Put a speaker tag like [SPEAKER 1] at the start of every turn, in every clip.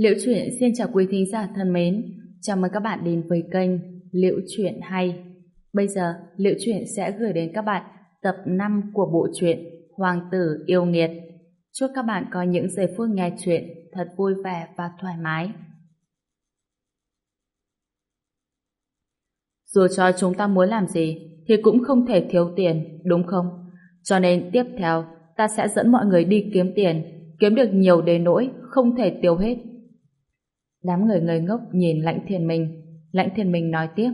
[SPEAKER 1] Liễu truyện xin chào quý thính giả thân mến. Chào mừng các bạn đến với kênh Liễu truyện hay. Bây giờ, Liễu truyện sẽ gửi đến các bạn tập 5 của bộ truyện Hoàng tử yêu nghiệt. Chúc các bạn có những giây phút nghe truyện thật vui vẻ và thoải mái. Dù cho chúng ta muốn làm gì thì cũng không thể thiếu tiền, đúng không? Cho nên tiếp theo ta sẽ dẫn mọi người đi kiếm tiền, kiếm được nhiều đến nỗi không thể tiêu hết. Đám người ngây ngốc nhìn Lãnh Thiên Minh. Lãnh Thiên Minh nói tiếp.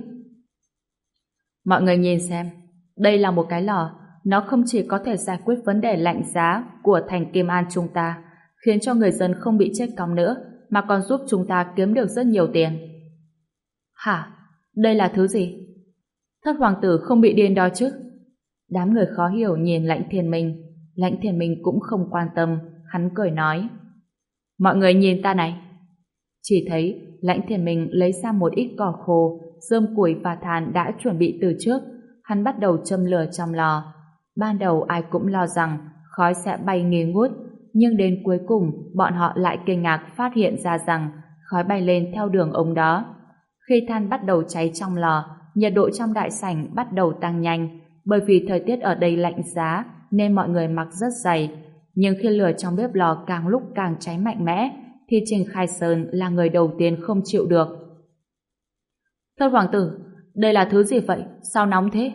[SPEAKER 1] Mọi người nhìn xem, đây là một cái lò, nó không chỉ có thể giải quyết vấn đề lạnh giá của thành Kim An chúng ta, khiến cho người dân không bị chết cóng nữa, mà còn giúp chúng ta kiếm được rất nhiều tiền. Hả? Đây là thứ gì? Thất hoàng tử không bị điên đó chứ? Đám người khó hiểu nhìn lãnh thiên minh. Lãnh thiên minh cũng không quan tâm, hắn cười nói. Mọi người nhìn ta này. Chỉ thấy lãnh thiền minh lấy ra một ít cỏ khô, rơm củi và than đã chuẩn bị từ trước. Hắn bắt đầu châm lửa trong lò. Ban đầu ai cũng lo rằng khói sẽ bay nghi ngút, nhưng đến cuối cùng bọn họ lại kinh ngạc phát hiện ra rằng khói bay lên theo đường ống đó. Khi than bắt đầu cháy trong lò, nhiệt độ trong đại sảnh bắt đầu tăng nhanh, bởi vì thời tiết ở đây lạnh giá nên mọi người mặc rất dày. Nhưng khi lửa trong bếp lò càng lúc càng cháy mạnh mẽ, thì Trình Khai Sơn là người đầu tiên không chịu được. Thất hoàng tử, đây là thứ gì vậy? Sao nóng thế?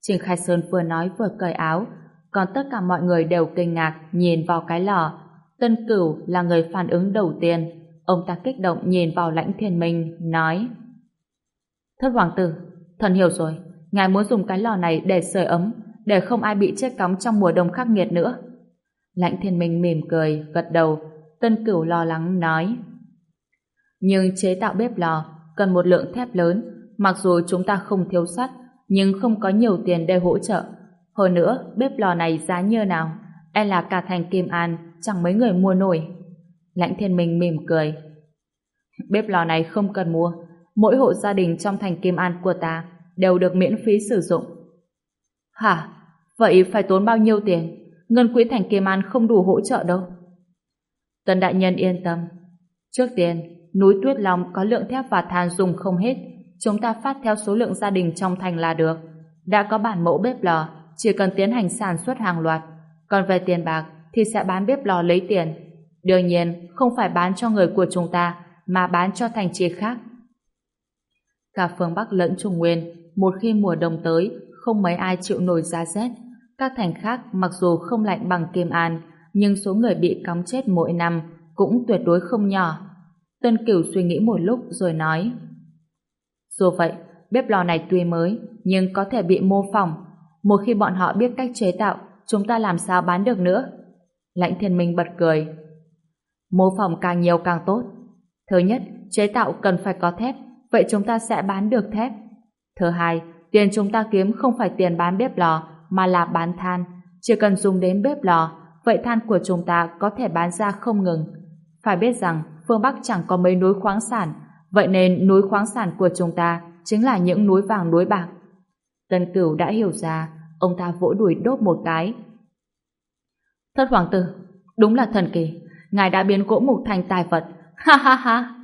[SPEAKER 1] Trình Khai Sơn vừa nói vừa cởi áo, còn tất cả mọi người đều kinh ngạc nhìn vào cái lò. Tân Cửu là người phản ứng đầu tiên. Ông ta kích động nhìn vào lãnh thiên minh, nói Thất hoàng tử, thần hiểu rồi, ngài muốn dùng cái lò này để sưởi ấm, để không ai bị chết cóng trong mùa đông khắc nghiệt nữa. Lãnh thiên minh mỉm cười, gật đầu, tân cửu lo lắng nói. Nhưng chế tạo bếp lò cần một lượng thép lớn, mặc dù chúng ta không thiếu sắt, nhưng không có nhiều tiền để hỗ trợ. Hơn nữa, bếp lò này giá như nào, e là cả thành Kim An, chẳng mấy người mua nổi. Lãnh thiên minh mỉm cười. Bếp lò này không cần mua, mỗi hộ gia đình trong thành Kim An của ta đều được miễn phí sử dụng. Hả? Vậy phải tốn bao nhiêu tiền? Ngân quỹ thành Kim An không đủ hỗ trợ đâu. Tần đại nhân yên tâm. Trước tiên, núi Tuyết Long có lượng thép và than dùng không hết. Chúng ta phát theo số lượng gia đình trong thành là được. Đã có bản mẫu bếp lò, chỉ cần tiến hành sản xuất hàng loạt. Còn về tiền bạc, thì sẽ bán bếp lò lấy tiền. Đương nhiên, không phải bán cho người của chúng ta, mà bán cho thành trì khác. Cả phương Bắc lẫn Trung Nguyên, một khi mùa đông tới, không mấy ai chịu nổi giá rét. Các thành khác mặc dù không lạnh bằng Kim An, nhưng số người bị cóng chết mỗi năm cũng tuyệt đối không nhỏ. Tân Cửu suy nghĩ một lúc rồi nói Dù vậy, bếp lò này tuy mới, nhưng có thể bị mô phỏng. Một khi bọn họ biết cách chế tạo, chúng ta làm sao bán được nữa? Lãnh thiên minh bật cười. Mô phỏng càng nhiều càng tốt. Thứ nhất, chế tạo cần phải có thép, vậy chúng ta sẽ bán được thép. Thứ hai, tiền chúng ta kiếm không phải tiền bán bếp lò, mà là bán than. Chỉ cần dùng đến bếp lò, vậy than của chúng ta có thể bán ra không ngừng. Phải biết rằng, phương Bắc chẳng có mấy núi khoáng sản, vậy nên núi khoáng sản của chúng ta chính là những núi vàng núi bạc. Tân Cửu đã hiểu ra, ông ta vỗ đùi đốt một cái. Thất hoàng tử, đúng là thần kỳ, ngài đã biến gỗ mục thành tài vật, ha ha ha.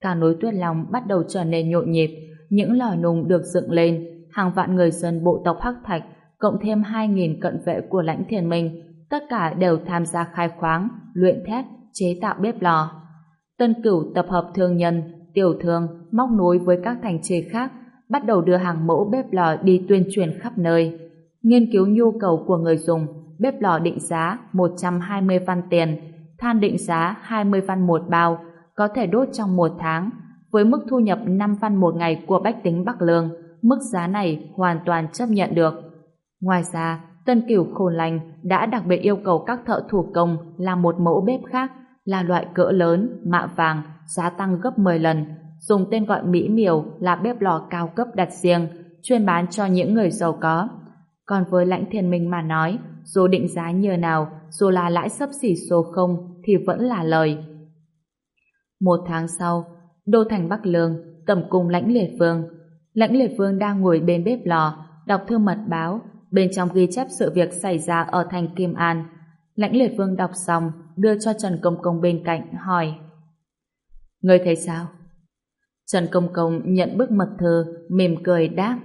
[SPEAKER 1] Cả núi tuyết lòng bắt đầu trở nên nhộn nhịp, những lò nung được dựng lên, hàng vạn người dân bộ tộc Hắc Thạch, cộng thêm 2.000 cận vệ của lãnh thiền minh, tất cả đều tham gia khai khoáng, luyện thép, chế tạo bếp lò. Tân Cửu tập hợp thương nhân, tiểu thương, móc nối với các thành trì khác, bắt đầu đưa hàng mẫu bếp lò đi tuyên truyền khắp nơi. Nghiên cứu nhu cầu của người dùng, bếp lò định giá 120 văn tiền, than định giá 20 văn một bao, có thể đốt trong một tháng. Với mức thu nhập 5 văn một ngày của bách tính Bắc Lương, mức giá này hoàn toàn chấp nhận được. Ngoài ra, Tân Cửu Khôn Lành đã đặc biệt yêu cầu các thợ thủ công làm một mẫu bếp khác là loại cỡ lớn, mạ vàng, giá tăng gấp 10 lần, dùng tên gọi mỹ miều là bếp lò cao cấp đặt riêng, chuyên bán cho những người giàu có. Còn với lãnh thiên minh mà nói, dù định giá như nào, dù là lãi sấp xỉ số không, thì vẫn là lời. Một tháng sau, đô thành Bắc Lương, tầm cung lãnh liệt vương. Lãnh liệt vương đang ngồi bên bếp lò, đọc thư mật báo, bên trong ghi chép sự việc xảy ra ở thành Kim An. Lãnh liệt vương đọc xong, đưa cho Trần Công Công bên cạnh, hỏi người thấy sao? Trần Công Công nhận bức mật thư, mỉm cười đáp.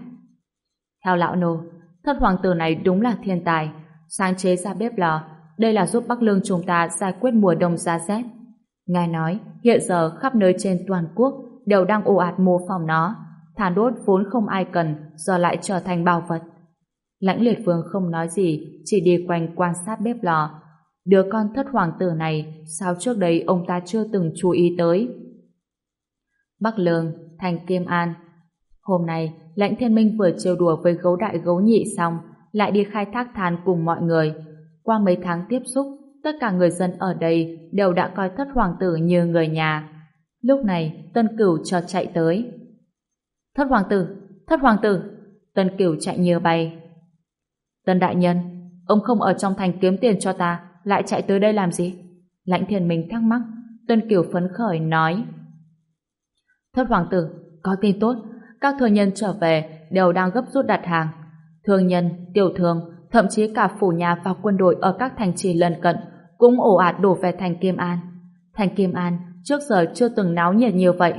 [SPEAKER 1] Theo lão nô, thất hoàng tử này đúng là thiên tài, sáng chế ra bếp lò, đây là giúp Bắc Lương chúng ta giải quyết mùa đông giá rét. Ngài nói, hiện giờ khắp nơi trên toàn quốc đều đang ồ ạt mô phỏng nó, thàn đốt vốn không ai cần, giờ lại trở thành bảo vật. Lãnh liệt vương không nói gì, chỉ đi quanh quan sát bếp lò. Đứa con thất hoàng tử này, sao trước đây ông ta chưa từng chú ý tới? Bắc Lương, thành Kim An. Hôm nay, lãnh thiên minh vừa trêu đùa với gấu đại gấu nhị xong, lại đi khai thác than cùng mọi người. Qua mấy tháng tiếp xúc, tất cả người dân ở đây đều đã coi thất hoàng tử như người nhà. Lúc này, Tân Cửu cho chạy tới. Thất hoàng tử, thất hoàng tử. Tân Cửu chạy như bay. Tân đại nhân, ông không ở trong thành kiếm tiền cho ta, lại chạy tới đây làm gì? Lãnh thiên mình thắc mắc, Tân kiều phấn khởi nói. Thất hoàng tử, có tin tốt, các thương nhân trở về đều đang gấp rút đặt hàng. Thương nhân, tiểu thương, thậm chí cả phủ nhà và quân đội ở các thành trì lân cận cũng ổ ạt đổ về thành Kim An. Thành Kim An trước giờ chưa từng náo nhiệt như vậy.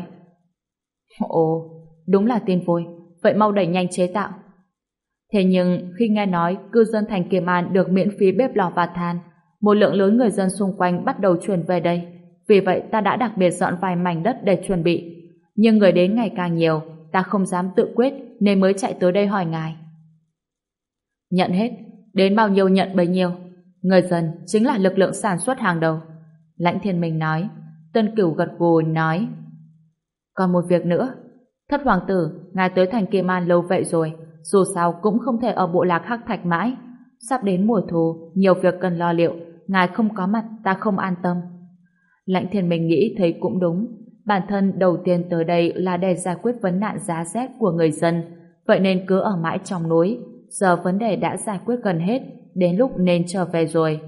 [SPEAKER 1] Ồ, đúng là tin vui, vậy mau đẩy nhanh chế tạo. Thế nhưng khi nghe nói cư dân thành Kiềm An được miễn phí bếp lò và than, một lượng lớn người dân xung quanh bắt đầu chuyển về đây. Vì vậy ta đã đặc biệt dọn vài mảnh đất để chuẩn bị. Nhưng người đến ngày càng nhiều, ta không dám tự quyết nên mới chạy tới đây hỏi ngài. Nhận hết, đến bao nhiêu nhận bấy nhiêu. Người dân chính là lực lượng sản xuất hàng đầu. Lãnh thiên minh nói, tân cửu gật gù nói. Còn một việc nữa, thất hoàng tử, ngài tới thành Kim An lâu vậy rồi, dù sao cũng không thể ở bộ lạc hắc thạch mãi. Sắp đến mùa thu, nhiều việc cần lo liệu, ngài không có mặt, ta không an tâm. Lãnh thiên minh nghĩ thấy cũng đúng, bản thân đầu tiên tới đây là để giải quyết vấn nạn giá rét của người dân, vậy nên cứ ở mãi trong núi, giờ vấn đề đã giải quyết gần hết, đến lúc nên trở về rồi.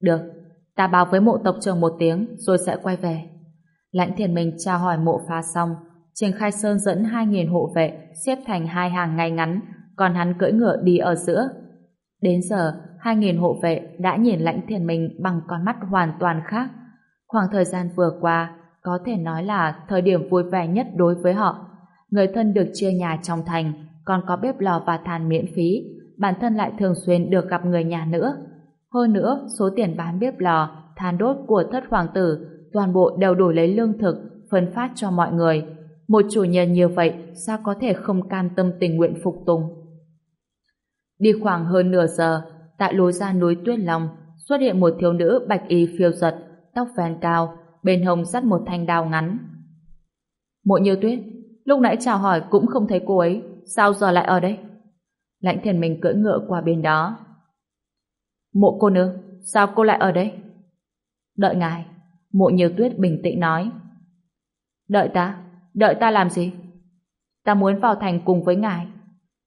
[SPEAKER 1] Được, ta báo với mộ tộc trưởng một tiếng rồi sẽ quay về. Lãnh thiền minh tra hỏi mộ phá xong, Trình Khai Sơn dẫn 2.000 hộ vệ xếp thành hai hàng ngay ngắn, còn hắn cưỡi ngựa đi ở giữa. Đến giờ, 2.000 hộ vệ đã nhìn lãnh thiền minh bằng con mắt hoàn toàn khác. Khoảng thời gian vừa qua, có thể nói là thời điểm vui vẻ nhất đối với họ. Người thân được chia nhà trong thành, còn có bếp lò và than miễn phí, bản thân lại thường xuyên được gặp người nhà nữa. Hơn nữa, số tiền bán bếp lò, than đốt của thất hoàng tử, toàn bộ đều đổi lấy lương thực, phân phát cho mọi người. Một chủ nhân như vậy, sao có thể không cam tâm tình nguyện phục tùng? Đi khoảng hơn nửa giờ, tại lối ra núi Tuyết Long, xuất hiện một thiếu nữ bạch y phiêu giật, tóc vàng cao, bên hông dắt một thanh đao ngắn. Mộ như tuyết, lúc nãy chào hỏi cũng không thấy cô ấy, sao giờ lại ở đây? Lãnh thiền mình cưỡi ngựa qua bên đó. Mộ cô nương, sao cô lại ở đây? Đợi ngài, mộ như tuyết bình tĩnh nói. Đợi ta, đợi ta làm gì? Ta muốn vào thành cùng với ngài.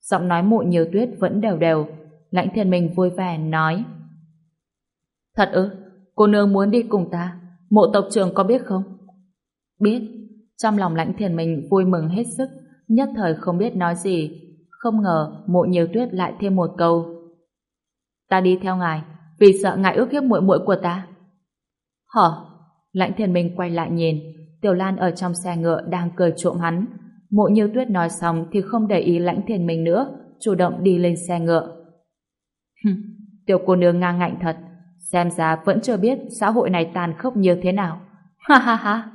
[SPEAKER 1] Giọng nói mụ nhiều tuyết vẫn đều đều, lãnh thiên mình vui vẻ nói. Thật ư, cô nương muốn đi cùng ta, mộ tộc trưởng có biết không? Biết, trong lòng lãnh thiên mình vui mừng hết sức, nhất thời không biết nói gì. Không ngờ mộ nhiều tuyết lại thêm một câu. Ta đi theo ngài, vì sợ ngài ước hiếp muội muội của ta. Hở? Lãnh thiên minh quay lại nhìn, Tiểu Lan ở trong xe ngựa đang cười trộm hắn. Mộ như tuyết nói xong thì không để ý lãnh thiền minh nữa, chủ động đi lên xe ngựa. Tiểu cô nương ngang ngạnh thật, xem ra vẫn chưa biết xã hội này tàn khốc như thế nào. Ha ha ha!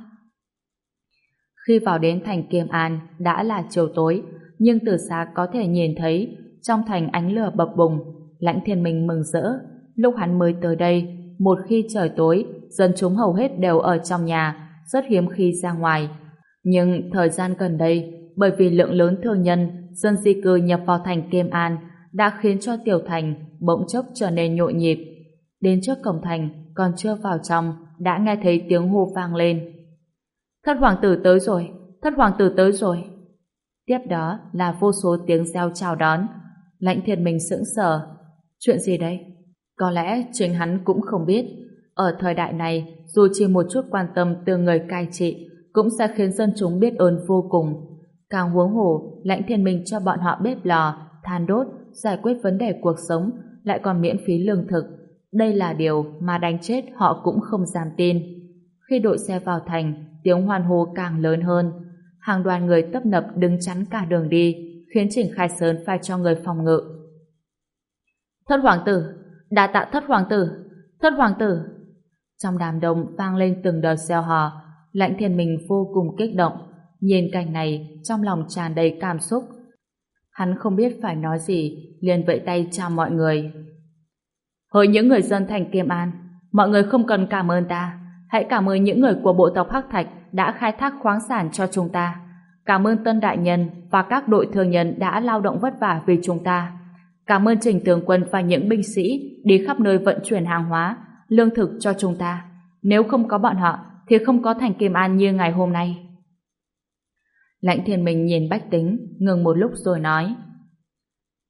[SPEAKER 1] Khi vào đến thành Kiêm An đã là chiều tối, nhưng từ xa có thể nhìn thấy trong thành ánh lửa bập bùng, lãnh thiên minh mừng rỡ. Lúc hắn mới tới đây, một khi trời tối, dân chúng hầu hết đều ở trong nhà, rất hiếm khi ra ngoài. Nhưng thời gian gần đây, bởi vì lượng lớn thương nhân, dân di cư nhập vào thành Kiêm An đã khiến cho tiểu thành bỗng chốc trở nên nhộn nhịp. Đến trước cổng thành, còn chưa vào trong, đã nghe thấy tiếng hô vang lên. Thất hoàng tử tới rồi, thất hoàng tử tới rồi. Tiếp đó là vô số tiếng reo chào đón. Lãnh thiệt mình sững sờ. Chuyện gì đây? Có lẽ chính hắn cũng không biết. Ở thời đại này, dù chỉ một chút quan tâm từ người cai trị, cũng sẽ khiến dân chúng biết ơn vô cùng. Càng huống hồ, lãnh thiên minh cho bọn họ bếp lò, than đốt, giải quyết vấn đề cuộc sống, lại còn miễn phí lương thực. Đây là điều mà đánh chết họ cũng không dám tin. Khi đội xe vào thành, tiếng hoan hô càng lớn hơn. Hàng đoàn người tấp nập đứng chắn cả đường đi, khiến Trình Khai Sơn phải cho người phòng ngự. Thất hoàng tử, đa tạ thất hoàng tử, thất hoàng tử. Trong đám đông vang lên từng đợt xeo hò, lãnh thiên mình vô cùng kích động. Nhìn cảnh này, trong lòng tràn đầy cảm xúc. Hắn không biết phải nói gì, liền vẫy tay chào mọi người. Hỡi những người dân thành Kiêm An, mọi người không cần cảm ơn ta. Hãy cảm ơn những người của bộ tộc Hắc Thạch đã khai thác khoáng sản cho chúng ta. Cảm ơn Tân Đại Nhân và các đội thương nhân đã lao động vất vả vì chúng ta. Cảm ơn Trình Tướng Quân và những binh sĩ đi khắp nơi vận chuyển hàng hóa, lương thực cho chúng ta. Nếu không có bọn họ, thì không có thành Kim An như ngày hôm nay. Lãnh thiên minh nhìn bách tính, ngừng một lúc rồi nói.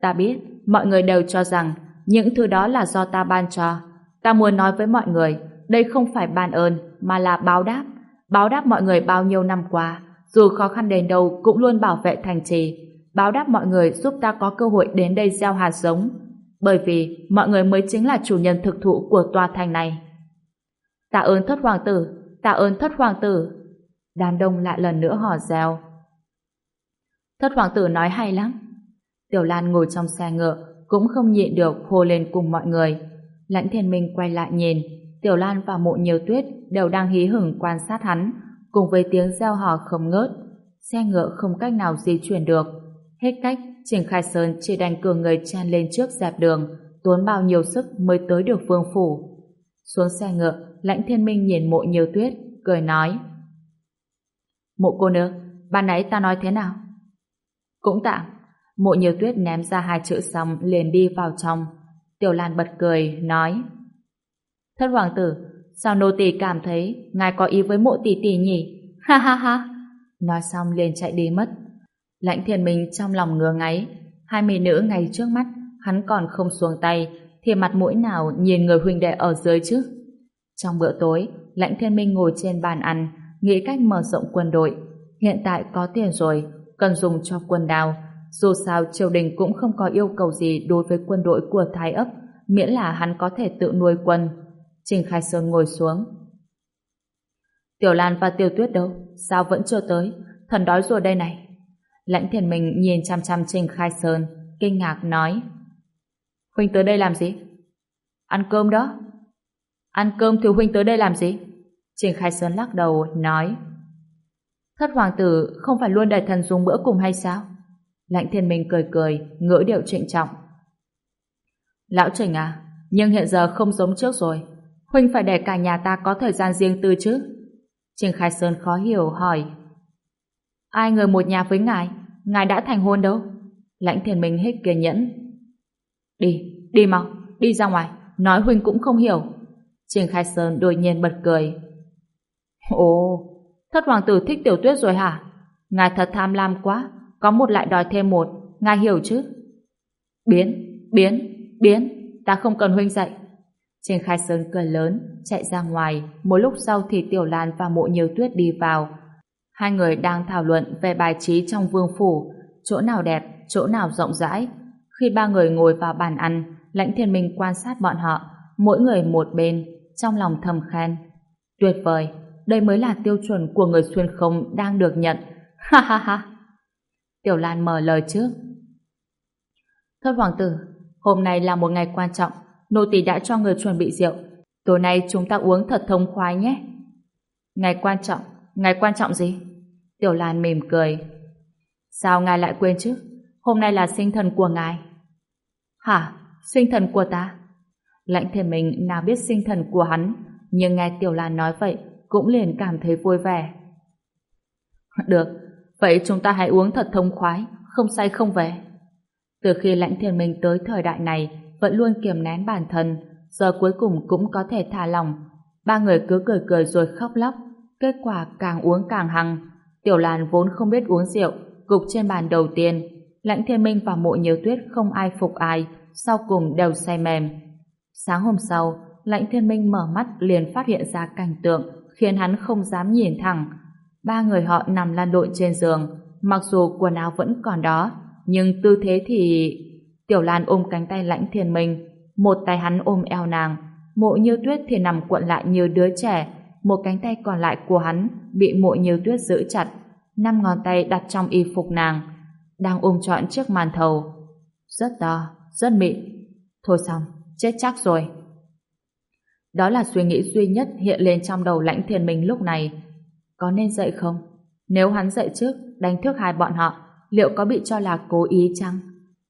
[SPEAKER 1] Ta biết, mọi người đều cho rằng những thứ đó là do ta ban cho. Ta muốn nói với mọi người, đây không phải ban ơn, mà là báo đáp. Báo đáp mọi người bao nhiêu năm qua, dù khó khăn đến đâu cũng luôn bảo vệ thành trì. Báo đáp mọi người giúp ta có cơ hội đến đây gieo hạt giống. Bởi vì mọi người mới chính là chủ nhân thực thụ của tòa thành này. Tạ ơn thất hoàng tử, tạ ơn thất hoàng tử. Đám đông lại lần nữa hò reo. Thất hoàng tử nói hay lắm. Tiểu Lan ngồi trong xe ngựa, cũng không nhịn được hô lên cùng mọi người. Lãnh thiên minh quay lại nhìn, Tiểu Lan và mộ nhiều tuyết đều đang hí hửng quan sát hắn, cùng với tiếng reo hò không ngớt. Xe ngựa không cách nào di chuyển được. Hết cách, Trình Khai Sơn chỉ đành cường người chen lên trước dẹp đường, tốn bao nhiêu sức mới tới được vương phủ. Xuống xe ngựa, lãnh thiên minh nhìn mộ nhiều tuyết, cười nói. Mộ cô nương, ban nãy ta nói thế nào? Cũng tạm. Mộ nhiều tuyết ném ra hai chữ xong liền đi vào trong. Tiểu Lan bật cười, nói. Thất hoàng tử, sao nô tỳ cảm thấy ngài có ý với mộ tỷ tỷ nhỉ? Ha ha ha! Nói xong liền chạy đi mất. Lãnh thiên minh trong lòng ngứa ngáy. Hai mỹ nữ ngay trước mắt, hắn còn không xuống tay, thì mặt mũi nào nhìn người huynh đệ ở dưới chứ? Trong bữa tối, lãnh thiên minh ngồi trên bàn ăn, nghĩ cách mở rộng quân đội. Hiện tại có tiền rồi, cần dùng cho quân đào. Dù sao triều đình cũng không có yêu cầu gì đối với quân đội của Thái ấp, miễn là hắn có thể tự nuôi quân. Trình Khai Sơn ngồi xuống. Tiểu Lan và tiểu Tuyết đâu? Sao vẫn chưa tới? Thần đói rồi đây này. Lãnh thiền mình nhìn chăm chăm Trình Khai Sơn, kinh ngạc nói. Huynh tới đây làm gì? Ăn cơm đó. Ăn cơm thì Huynh tới đây làm gì? Trình Khai Sơn lắc đầu, nói. Thất hoàng tử không phải luôn đại thần dùng bữa cùng hay sao? Lãnh thiên minh cười cười, ngữ điệu trịnh trọng. Lão Trình à, nhưng hiện giờ không giống trước rồi. Huynh phải để cả nhà ta có thời gian riêng tư chứ? Trình Khai Sơn khó hiểu hỏi. Ai người một nhà với ngài? Ngài đã thành hôn đâu? Lãnh thiền minh hết kiên nhẫn. Đi, đi mau, đi ra ngoài. Nói Huynh cũng không hiểu. Trình Khai Sơn đột nhiên bật cười. Ồ, thất hoàng tử thích tiểu tuyết rồi hả? Ngài thật tham lam quá, có một lại đòi thêm một, ngài hiểu chứ? Biến, biến, biến, ta không cần huynh dạy. Trình Khai Sơn cười lớn, chạy ra ngoài, một lúc sau thì Tiểu Lan và mộ nhiều tuyết đi vào. Hai người đang thảo luận về bài trí trong vương phủ, chỗ nào đẹp, chỗ nào rộng rãi. Khi ba người ngồi vào bàn ăn, lãnh thiên minh quan sát bọn họ, mỗi người một bên, trong lòng thầm khen. Tuyệt vời, đây mới là tiêu chuẩn của người xuyên không đang được nhận. Ha ha ha! Tiểu Lan mở lời trước. Thất hoàng tử, hôm nay là một ngày quan trọng, nô tỳ đã cho người chuẩn bị rượu. Tối nay chúng ta uống thật thông khoái nhé. Ngày quan trọng, ngày quan trọng gì? Tiểu Lan mỉm cười. Sao ngài lại quên chứ? Hôm nay là sinh thần của ngài. Hả? Sinh thần của ta? Lãnh thiên mình nào biết sinh thần của hắn, nhưng nghe Tiểu Lan nói vậy, cũng liền cảm thấy vui vẻ. Được, vậy chúng ta hãy uống thật thông khoái, không say không về. Từ khi lãnh thiên mình tới thời đại này, vẫn luôn kiềm nén bản thân, giờ cuối cùng cũng có thể thả lòng. Ba người cứ cười cười rồi khóc lóc, kết quả càng uống càng hăng. Tiểu Lan vốn không biết uống rượu, gục trên bàn đầu tiên. Lãnh thiên minh và mộ nhiều tuyết không ai phục ai, sau cùng đều say mềm. Sáng hôm sau, lãnh thiên minh mở mắt liền phát hiện ra cảnh tượng khiến hắn không dám nhìn thẳng. Ba người họ nằm lăn lộn trên giường, mặc dù quần áo vẫn còn đó, nhưng tư thế thì... Tiểu Lan ôm cánh tay lãnh thiên minh, một tay hắn ôm eo nàng, mộ như tuyết thì nằm cuộn lại như đứa trẻ, một cánh tay còn lại của hắn bị mộ nhiều tuyết giữ chặt, năm ngón tay đặt trong y phục nàng, đang ôm trọn chiếc màn thầu. Rất to, rất mịn. Thôi xong, chết chắc rồi. Đó là suy nghĩ duy nhất hiện lên trong đầu lãnh thiền mình lúc này. Có nên dậy không? Nếu hắn dậy trước, đánh thức hai bọn họ, liệu có bị cho là cố ý chăng?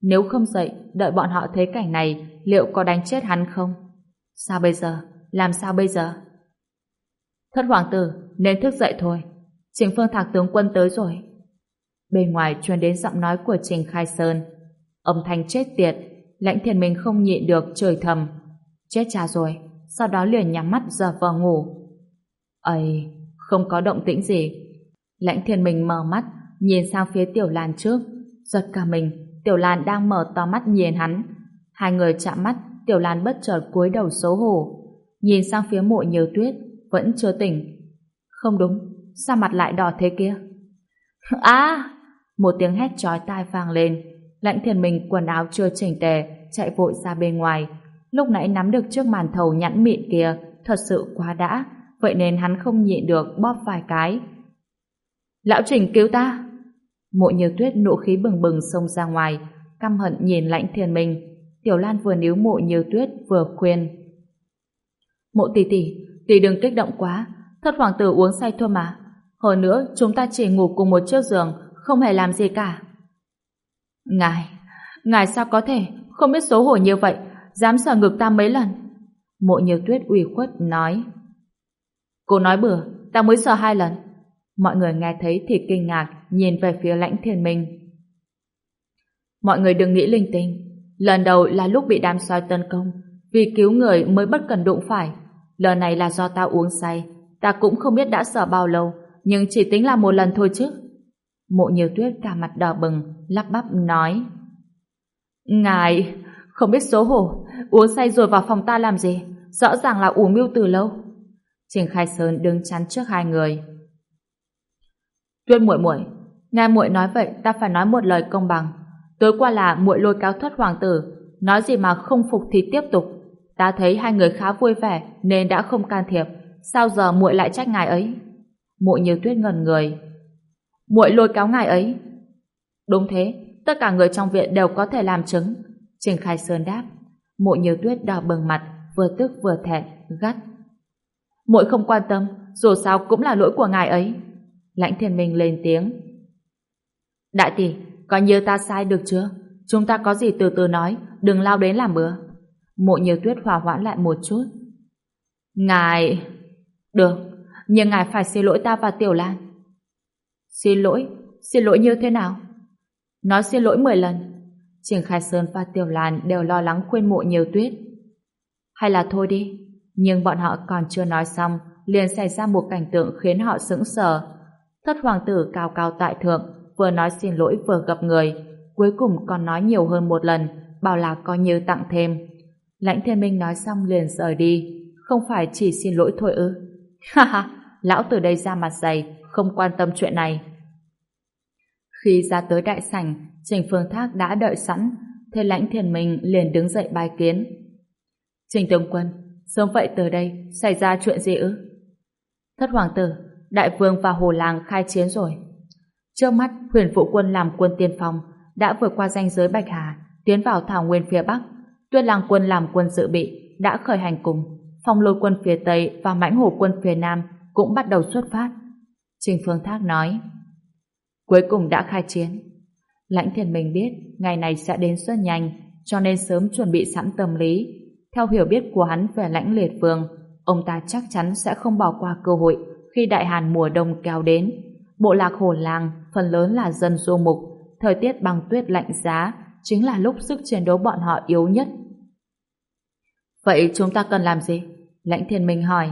[SPEAKER 1] Nếu không dậy, đợi bọn họ thấy cảnh này, liệu có đánh chết hắn không? Sao bây giờ? Làm sao bây giờ? Thất hoàng tử, nên thức dậy thôi. Trình phương thạc tướng quân tới rồi. Bên ngoài truyền đến giọng nói của Trình Khai Sơn. Âm thanh chết tiệt, lãnh thiền mình không nhịn được trời thầm. Chết cha rồi, sau đó liền nhắm mắt giờ vào ngủ. Ây, không có động tĩnh gì. Lãnh thiên mình mở mắt, nhìn sang phía tiểu lan trước. Giật cả mình, tiểu lan đang mở to mắt nhìn hắn. Hai người chạm mắt, tiểu lan bất chợt cúi đầu xấu hổ. Nhìn sang phía mộ nhiều tuyết, vẫn chưa tỉnh. Không đúng, sao mặt lại đỏ thế kia? À! Một tiếng hét chói tai vang lên. Lãnh thiên mình quần áo chưa chỉnh tề, chạy vội ra bên ngoài. Lúc nãy nắm được chiếc màn thầu nhẵn mịn kia, thật sự quá đã, vậy nên hắn không nhịn được bóp vài cái. Lão Trình cứu ta! Mộ như tuyết nộ khí bừng bừng xông ra ngoài, căm hận nhìn lãnh thiên mình Tiểu Lan vừa níu mộ như tuyết vừa khuyên. Mộ tỷ tỷ, tỷ đừng kích động quá, thất hoàng tử uống say thôi mà. Hơn nữa, chúng ta chỉ ngủ cùng một chiếc giường, không hề làm gì cả. Ngài, ngài sao có thể, không biết xấu hổ như vậy, dám sờ ngực ta mấy lần. Mộ nhiều tuyết ủy khuất nói. Cô nói bừa, ta mới sờ hai lần. Mọi người nghe thấy thì kinh ngạc, nhìn về phía lãnh thiên minh. Mọi người đừng nghĩ linh tinh. Lần đầu là lúc bị đám soi tấn công, vì cứu người mới bất cần đụng phải. Lần này là do ta uống say, ta cũng không biết đã sợ bao lâu, nhưng chỉ tính là một lần thôi chứ. Mộ nhiều tuyết cả mặt đỏ bừng, lắp bắp nói. Ngài, không biết xấu hổ, uống say rồi vào phòng ta làm gì? Rõ ràng là uống mưu từ lâu. Trình Khai Sơn đứng chắn trước hai người. Tuyết muội muội, nghe muội nói vậy, ta phải nói một lời công bằng. Tối qua là muội lôi cáo Thoát hoàng tử, nói gì mà không phục thì tiếp tục. Ta thấy hai người khá vui vẻ nên đã không can thiệp. Sao giờ muội lại trách ngài ấy? Muội như tuyết ngần người. Muội lôi cáo ngài ấy. Đúng thế, tất cả người trong viện đều có thể làm chứng. Trình Khai Sơn đáp. Muội như tuyết đỏ bừng mặt, vừa tức vừa thẹn, gắt. Muội không quan tâm, dù sao cũng là lỗi của ngài ấy. Lãnh thiên minh lên tiếng. Đại tỷ, coi như ta sai được chưa? Chúng ta có gì từ từ nói, đừng lao đến làm bữa. Mộ nhiều tuyết hòa hoãn lại một chút. Ngài... Được, nhưng ngài phải xin lỗi ta và Tiểu Lan. Xin lỗi? Xin lỗi như thế nào? Nói xin lỗi 10 lần. Trình Khai Sơn và Tiểu Lan đều lo lắng khuyên mộ nhiều tuyết. Hay là thôi đi. Nhưng bọn họ còn chưa nói xong, liền xảy ra một cảnh tượng khiến họ sững sờ. Thất hoàng tử cao cao tại thượng, vừa nói xin lỗi vừa gặp người, cuối cùng còn nói nhiều hơn một lần, bảo là coi như tặng thêm. Lãnh thiên minh nói xong liền rời đi, không phải chỉ xin lỗi thôi ư. Ha ha, lão từ đây ra mặt dày, không quan tâm chuyện này. Khi ra tới đại sảnh, Trình Phương Thác đã đợi sẵn, thế lãnh thiên minh liền đứng dậy bài kiến. Trình tướng quân, sớm vậy từ đây, xảy ra chuyện gì ư? Thất hoàng tử, đại vương và hồ làng khai chiến rồi. Trước mắt, huyền phụ quân làm quân tiên phong, đã vượt qua ranh giới Bạch Hà, tiến vào thảo nguyên phía Bắc. Tuyết lang quân làm quân dự bị, đã khởi hành cùng. Phong lôi quân phía Tây và mãnh hổ quân phía Nam cũng bắt đầu xuất phát. Trình Phương Thác nói, cuối cùng đã khai chiến. Lãnh thiền Minh biết ngày này sẽ đến rất nhanh, cho nên sớm chuẩn bị sẵn tâm lý. Theo hiểu biết của hắn về lãnh liệt vương, ông ta chắc chắn sẽ không bỏ qua cơ hội khi đại hàn mùa đông kéo đến. Bộ lạc hồ làng phần lớn là dân du mục, thời tiết băng tuyết lạnh giá chính là lúc sức chiến đấu bọn họ yếu nhất. Vậy chúng ta cần làm gì? Lãnh thiên minh hỏi.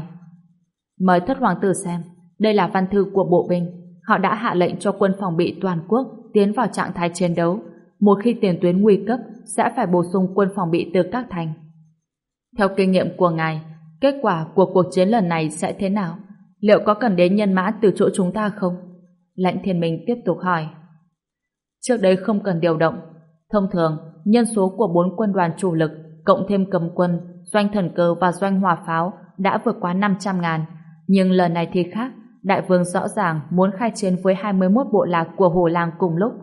[SPEAKER 1] Mời thất hoàng tử xem, đây là văn thư của bộ binh. Họ đã hạ lệnh cho quân phòng bị toàn quốc tiến vào trạng thái chiến đấu. Một khi tiền tuyến nguy cấp, sẽ phải bổ sung quân phòng bị từ các thành. Theo kinh nghiệm của ngài, kết quả của cuộc chiến lần này sẽ thế nào? Liệu có cần đến nhân mã từ chỗ chúng ta không? Lãnh thiên minh tiếp tục hỏi. Trước đây không cần điều động. Thông thường, nhân số của bốn quân đoàn chủ lực, cộng thêm cầm quân, doanh thần cơ và doanh hỏa pháo đã vượt quá 500 ngàn. Nhưng lần này thì khác, đại vương rõ ràng muốn khai chiến với 21 bộ lạc của Hồ Lang cùng lúc.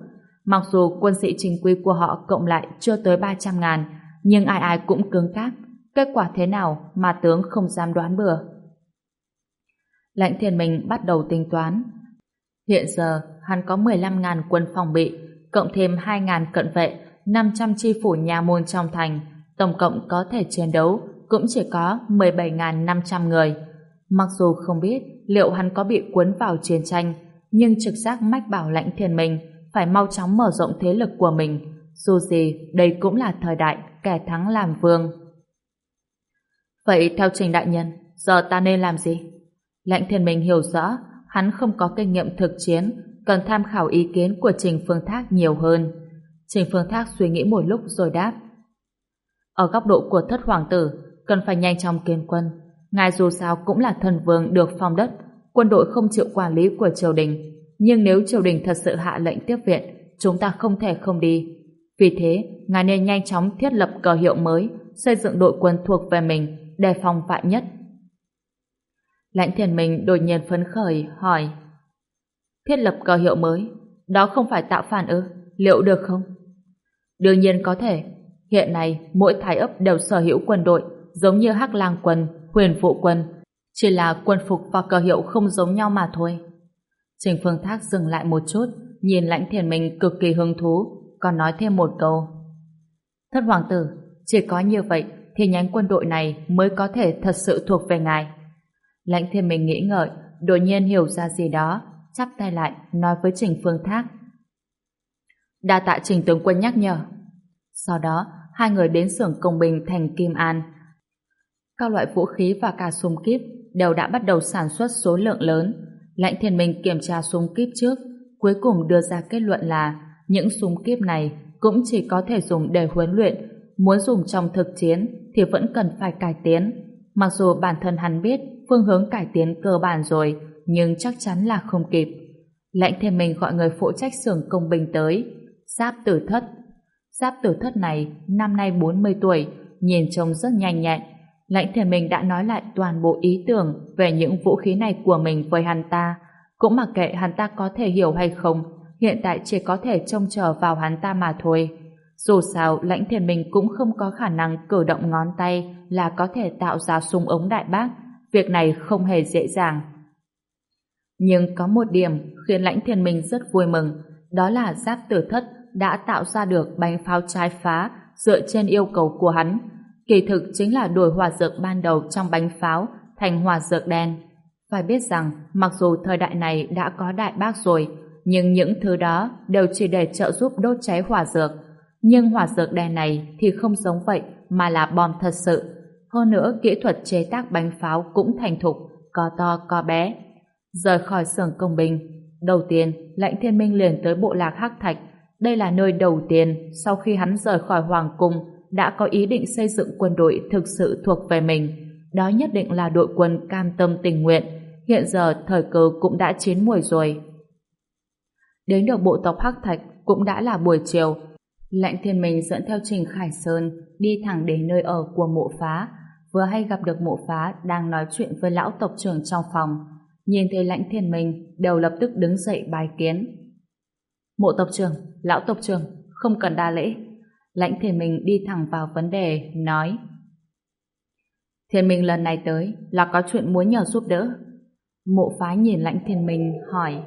[SPEAKER 1] Mặc dù quân sĩ chính quy của họ cộng lại chưa tới 300 ngàn, nhưng ai ai cũng cứng cáp. Kết quả thế nào mà tướng không dám đoán bừa. Lãnh thiên mình bắt đầu tính toán. Hiện giờ, hắn có 15.000 quân phòng bị, cộng thêm 2 ngàn cận vệ, 500 chi phủ nhà môn trong thành, tổng cộng có thể chiến đấu cũng chỉ có 17.500 người. Mặc dù không biết liệu hắn có bị cuốn vào chiến tranh, nhưng trực giác mách bảo lãnh thiên mình phải mau chóng mở rộng thế lực của mình. Dù gì, đây cũng là thời đại kẻ thắng làm vương. Vậy theo trình đại nhân, giờ ta nên làm gì? Lãnh thiên mình hiểu rõ, hắn không có kinh nghiệm thực chiến, cần tham khảo ý kiến của Trình Phương Thác nhiều hơn. Trình Phương Thác suy nghĩ một lúc rồi đáp. Ở góc độ của thất hoàng tử, cần phải nhanh chóng kiến quân. Ngài dù sao cũng là thần vương được phong đất, quân đội không chịu quản lý của triều đình. Nhưng nếu triều đình thật sự hạ lệnh tiếp viện, chúng ta không thể không đi. Vì thế, ngài nên nhanh chóng thiết lập cờ hiệu mới, xây dựng đội quân thuộc về mình, đề phòng vạn nhất. Lãnh thiền mình đột nhiên phấn khởi, hỏi Thiết lập cờ hiệu mới, đó không phải tạo phản ư, liệu được không? Đương nhiên có thể, Hiện nay, mỗi thái ấp đều sở hữu quân đội, giống như Hắc Lang quân, Huyền vũ quân, chỉ là quân phục và cờ hiệu không giống nhau mà thôi. Trình Phương Thác dừng lại một chút, nhìn Lãnh Thiền Minh cực kỳ hứng thú, còn nói thêm một câu. Thất hoàng tử, chỉ có như vậy thì nhánh quân đội này mới có thể thật sự thuộc về ngài. Lãnh Thiên Minh nghĩ ngợi, đột nhiên hiểu ra gì đó, chắp tay lại, nói với Trình Phương Thác. Đa tạ Trình tướng quân nhắc nhở. Sau đó, hai người đến xưởng công bình thành Kim An. Các loại vũ khí và cả súng kíp đều đã bắt đầu sản xuất số lượng lớn. Lãnh Thiên Minh kiểm tra súng kíp trước, cuối cùng đưa ra kết luận là những súng kíp này cũng chỉ có thể dùng để huấn luyện, muốn dùng trong thực chiến thì vẫn cần phải cải tiến. Mặc dù bản thân hắn biết phương hướng cải tiến cơ bản rồi, nhưng chắc chắn là không kịp. Lãnh Thiên Minh gọi người phụ trách xưởng công binh tới, Giáp Tử Thất Giáp tử thất này năm nay 40 tuổi, nhìn trông rất nhanh nhẹn. Lãnh thể mình đã nói lại toàn bộ ý tưởng về những vũ khí này của mình với hắn ta. Cũng mặc kệ hắn ta có thể hiểu hay không, hiện tại chỉ có thể trông chờ vào hắn ta mà thôi. Dù sao, lãnh thiền mình cũng không có khả năng cử động ngón tay là có thể tạo ra súng ống đại bác. Việc này không hề dễ dàng. Nhưng có một điểm khiến lãnh thiền mình rất vui mừng, đó là giáp tử thất đã tạo ra được bánh pháo trái phá dựa trên yêu cầu của hắn. Kỳ thực chính là đổi hỏa dược ban đầu trong bánh pháo thành hỏa dược đen. Phải biết rằng, mặc dù thời đại này đã có đại bác rồi, nhưng những thứ đó đều chỉ để trợ giúp đốt cháy hỏa dược. Nhưng hỏa dược đen này thì không giống vậy, mà là bom thật sự. Hơn nữa, kỹ thuật chế tác bánh pháo cũng thành thục, có to có bé. Rời khỏi xưởng công binh, đầu tiên, lãnh thiên minh liền tới bộ lạc Hắc Thạch, đây là nơi đầu tiên sau khi hắn rời khỏi Hoàng Cung đã có ý định xây dựng quân đội thực sự thuộc về mình. Đó nhất định là đội quân cam tâm tình nguyện. Hiện giờ thời cơ cũng đã chín muồi rồi. Đến được bộ tộc Hắc Thạch cũng đã là buổi chiều. Lãnh Thiên Minh dẫn theo Trình Khải Sơn đi thẳng đến nơi ở của mộ phá. Vừa hay gặp được mộ phá đang nói chuyện với lão tộc trưởng trong phòng. Nhìn thấy lãnh thiên minh đều lập tức đứng dậy bài kiến. Mộ tộc trưởng, lão tộc trưởng, không cần đa lễ. Lãnh thiên minh đi thẳng vào vấn đề, nói Thiên minh lần này tới là có chuyện muốn nhờ giúp đỡ. Mộ phái nhìn lãnh thiên minh hỏi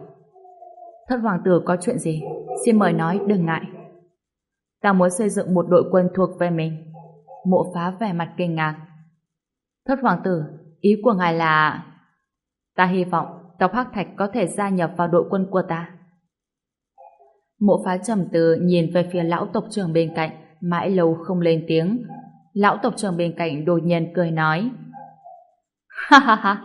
[SPEAKER 1] Thất hoàng tử có chuyện gì? Xin mời nói, đừng ngại. Ta muốn xây dựng một đội quân thuộc về mình. Mộ phá vẻ mặt kinh ngạc. Thất hoàng tử, ý của ngài là... Ta hy vọng tộc Hắc Thạch có thể gia nhập vào đội quân của ta. Mộ phá trầm tư nhìn về phía lão tộc trưởng bên cạnh, mãi lâu không lên tiếng. Lão tộc trưởng bên cạnh đột nhiên cười nói. Ha ha ha,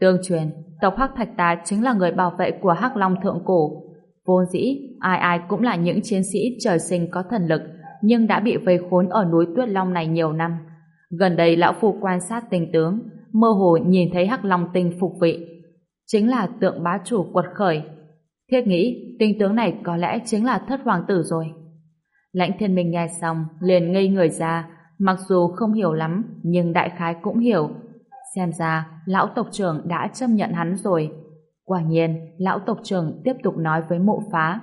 [SPEAKER 1] tương truyền, tộc Hắc Thạch ta chính là người bảo vệ của Hắc Long Thượng Cổ. Vốn dĩ, ai ai cũng là những chiến sĩ trời sinh có thần lực, nhưng đã bị vây khốn ở núi Tuyết Long này nhiều năm. Gần đây lão phu quan sát tình tướng, mơ hồ nhìn thấy Hắc Long tinh phục vị. Chính là tượng bá chủ quật khởi, Thiết nghĩ tinh tướng này có lẽ chính là thất hoàng tử rồi. Lãnh thiên minh nghe xong liền ngây người ra mặc dù không hiểu lắm nhưng đại khái cũng hiểu. Xem ra, lão tộc trưởng đã chấp nhận hắn rồi. Quả nhiên, lão tộc trưởng tiếp tục nói với mộ phá.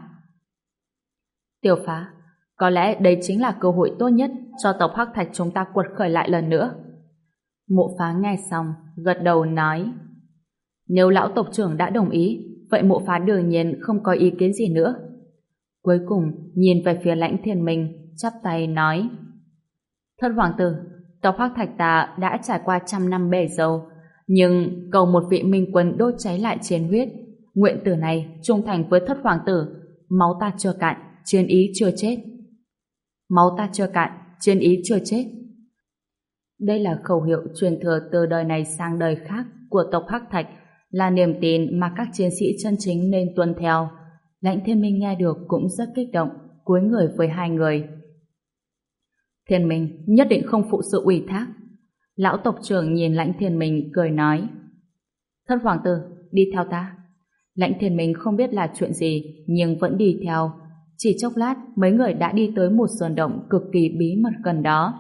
[SPEAKER 1] Tiểu phá, có lẽ đây chính là cơ hội tốt nhất cho tộc Hắc Thạch chúng ta quật khởi lại lần nữa. Mộ phá nghe xong, gật đầu nói. Nếu lão tộc trưởng đã đồng ý, vậy mộ phá đương nhiên không có ý kiến gì nữa. Cuối cùng, nhìn về phía lãnh thiên minh, chắp tay nói. Thân hoàng tử, tộc hoác Thạch ta đã trải qua trăm năm bể dầu nhưng cầu một vị minh quân đốt cháy lại chiến huyết. Nguyện tử này trung thành với thất hoàng tử, máu ta chưa cạn, chiến ý chưa chết. Máu ta chưa cạn, chiến ý chưa chết. Đây là khẩu hiệu truyền thừa từ đời này sang đời khác của tộc Hắc Thạch, là niềm tin mà các chiến sĩ chân chính nên tuân theo. Lãnh thiên minh nghe được cũng rất kích động, cúi người với hai người. Thiên minh nhất định không phụ sự ủy thác. Lão tộc trưởng nhìn lãnh thiên minh cười nói. Thân hoàng tử, đi theo ta. Lãnh thiên minh không biết là chuyện gì, nhưng vẫn đi theo. Chỉ chốc lát, mấy người đã đi tới một sơn động cực kỳ bí mật gần đó.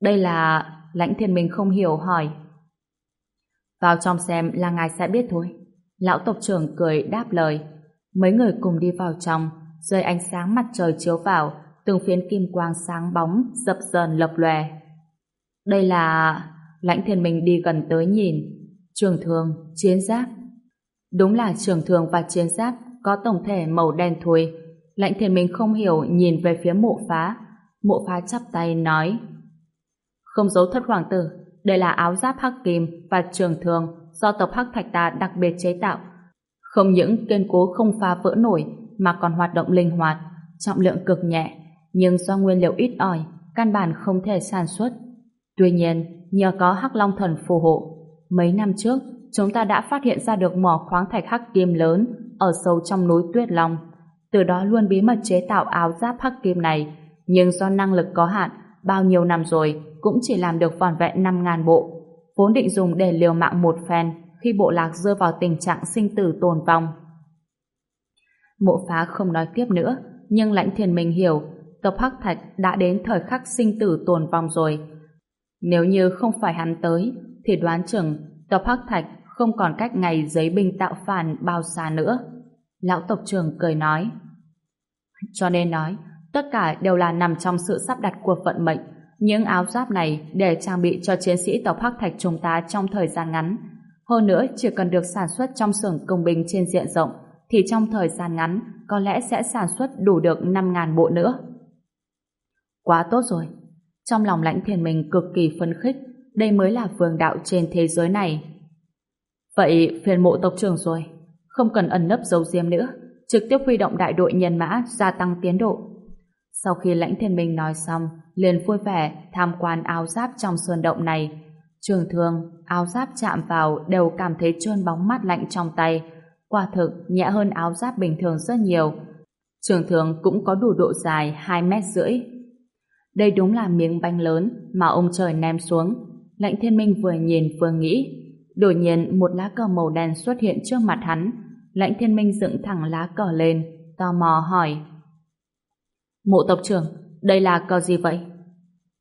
[SPEAKER 1] Đây là... Lãnh thiên minh không hiểu hỏi. Vào trong xem là ngài sẽ biết thôi. Lão tộc trưởng cười đáp lời. Mấy người cùng đi vào trong, rơi ánh sáng mặt trời chiếu vào, từng phiến kim quang sáng bóng, dập dờn lập lòe. Đây là... Lãnh thiên minh đi gần tới nhìn. Trường thường, chiến giáp. Đúng là trường thường và chiến giáp có tổng thể màu đen thui. Lãnh thiên minh không hiểu nhìn về phía mộ phá. Mộ phá chắp tay nói Không giấu thất hoàng tử, đây là áo giáp hắc kim và trường thường do tộc hắc thạch ta đặc biệt chế tạo. Không những kiên cố không phá vỡ nổi mà còn hoạt động linh hoạt, trọng lượng cực nhẹ, nhưng do nguyên liệu ít ỏi, căn bản không thể sản xuất. Tuy nhiên, nhờ có hắc long thần phù hộ, mấy năm trước chúng ta đã phát hiện ra được mỏ khoáng thạch hắc kim lớn ở sâu trong núi Tuyết Long. Từ đó luôn bí mật chế tạo áo giáp hắc kim này, nhưng do năng lực có hạn, bao nhiêu năm rồi cũng chỉ làm được vòn vẹn 5.000 bộ. Vốn định dùng để liều mạng một phen khi bộ lạc rơi vào tình trạng sinh tử tồn vong. Mộ phá không nói tiếp nữa, nhưng lãnh thiền mình hiểu tộc Hắc Thạch đã đến thời khắc sinh tử tồn vong rồi. Nếu như không phải hắn tới, thì đoán chừng tộc Hắc Thạch không còn cách ngày giấy binh tạo phản bao xa nữa. Lão tộc trưởng cười nói. Cho nên nói, tất cả đều là nằm trong sự sắp đặt của vận mệnh. Những áo giáp này để trang bị cho chiến sĩ tộc Hắc Thạch chúng ta trong thời gian ngắn. Hơn nữa, chỉ cần được sản xuất trong xưởng công binh trên diện rộng, thì trong thời gian ngắn có lẽ sẽ sản xuất đủ được 5.000 bộ nữa. Quá tốt rồi. Trong lòng lãnh thiền mình cực kỳ phấn khích, đây mới là vương đạo trên thế giới này. Vậy phiền mộ tộc trưởng rồi, không cần ẩn nấp giấu diêm nữa, trực tiếp huy động đại đội nhân mã gia tăng tiến độ. Sau khi lãnh thiên minh nói xong, liền vui vẻ tham quan áo giáp trong sơn động này. Trường thường, áo giáp chạm vào đều cảm thấy trơn bóng mát lạnh trong tay. Quả thực, nhẹ hơn áo giáp bình thường rất nhiều. Trường thường cũng có đủ độ dài 2 mét rưỡi. Đây đúng là miếng bánh lớn mà ông trời ném xuống. Lãnh thiên minh vừa nhìn vừa nghĩ. Đột nhiên một lá cờ màu đen xuất hiện trước mặt hắn. Lãnh thiên minh dựng thẳng lá cờ lên, tò mò hỏi. Mộ tộc trưởng, đây là cờ gì vậy?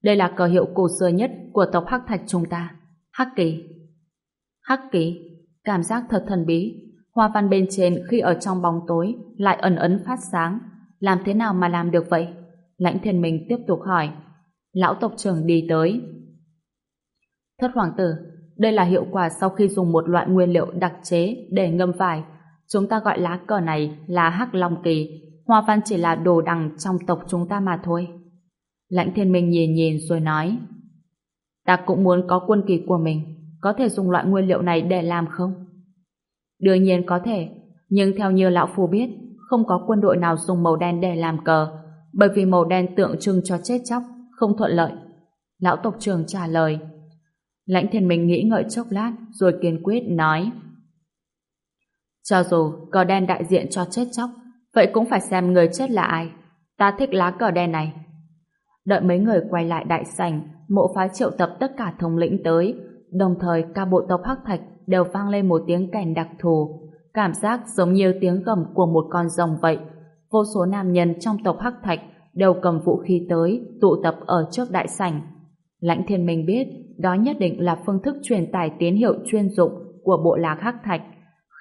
[SPEAKER 1] Đây là cờ hiệu cổ xưa nhất của tộc Hắc Thạch chúng ta. Hắc Kỳ. Hắc Kỳ, cảm giác thật thần bí. Hoa văn bên trên khi ở trong bóng tối lại ẩn ấn phát sáng. Làm thế nào mà làm được vậy? Lãnh thiên minh tiếp tục hỏi. Lão tộc trưởng đi tới. Thất hoàng tử, đây là hiệu quả sau khi dùng một loại nguyên liệu đặc chế để ngâm vải. Chúng ta gọi lá cờ này là hắc long kỳ. Hoa văn chỉ là đồ đằng trong tộc chúng ta mà thôi. Lãnh thiên minh nhìn nhìn rồi nói. Ta cũng muốn có quân kỳ của mình. Có thể dùng loại nguyên liệu này để làm không? Đương nhiên có thể. Nhưng theo như lão phu biết, không có quân đội nào dùng màu đen để làm cờ bởi vì màu đen tượng trưng cho chết chóc, không thuận lợi. Lão tộc trưởng trả lời. Lãnh thiên minh nghĩ ngợi chốc lát, rồi kiên quyết nói. Cho dù cờ đen đại diện cho chết chóc, vậy cũng phải xem người chết là ai. Ta thích lá cờ đen này. Đợi mấy người quay lại đại sảnh, mộ phái triệu tập tất cả thống lĩnh tới, đồng thời cả bộ tộc Hắc Thạch đều vang lên một tiếng cảnh đặc thù, cảm giác giống như tiếng gầm của một con rồng vậy vô số nam nhân trong tộc Hắc Thạch đều cầm vũ khí tới, tụ tập ở trước đại sảnh. Lãnh thiên minh biết, đó nhất định là phương thức truyền tải tín hiệu chuyên dụng của bộ lạc Hắc Thạch.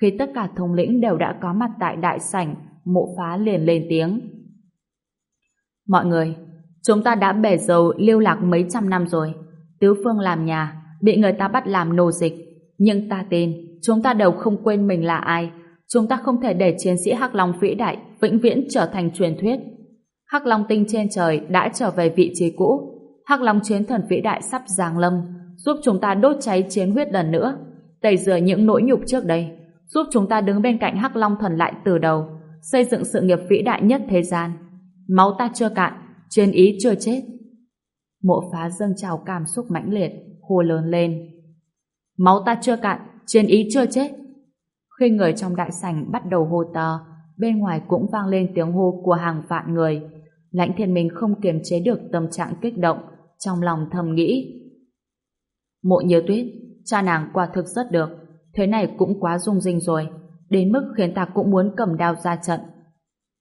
[SPEAKER 1] Khi tất cả thống lĩnh đều đã có mặt tại đại sảnh, mộ phá liền lên tiếng. Mọi người, chúng ta đã bể dầu lưu lạc mấy trăm năm rồi. Tứ phương làm nhà, bị người ta bắt làm nô dịch. Nhưng ta tin, chúng ta đều không quên mình là ai. Chúng ta không thể để chiến sĩ Hắc Long vĩ đại vĩnh viễn trở thành truyền thuyết. Hắc Long tinh trên trời đã trở về vị trí cũ. Hắc Long chiến thần vĩ đại sắp giáng lâm, giúp chúng ta đốt cháy chiến huyết lần nữa, tẩy rửa những nỗi nhục trước đây, giúp chúng ta đứng bên cạnh Hắc Long thần lại từ đầu, xây dựng sự nghiệp vĩ đại nhất thế gian. Máu ta chưa cạn, chiến ý chưa chết. Mộ phá dâng trào cảm xúc mãnh liệt, hô lớn lên. Máu ta chưa cạn, chiến ý chưa chết. Khi người trong đại sảnh bắt đầu hô to, bên ngoài cũng vang lên tiếng hô của hàng vạn người. Lãnh thiên minh không kiềm chế được tâm trạng kích động, trong lòng thầm nghĩ. Mộ nhớ tuyết, cha nàng quả thực rất được, thế này cũng quá rung rinh rồi, đến mức khiến ta cũng muốn cầm đao ra trận.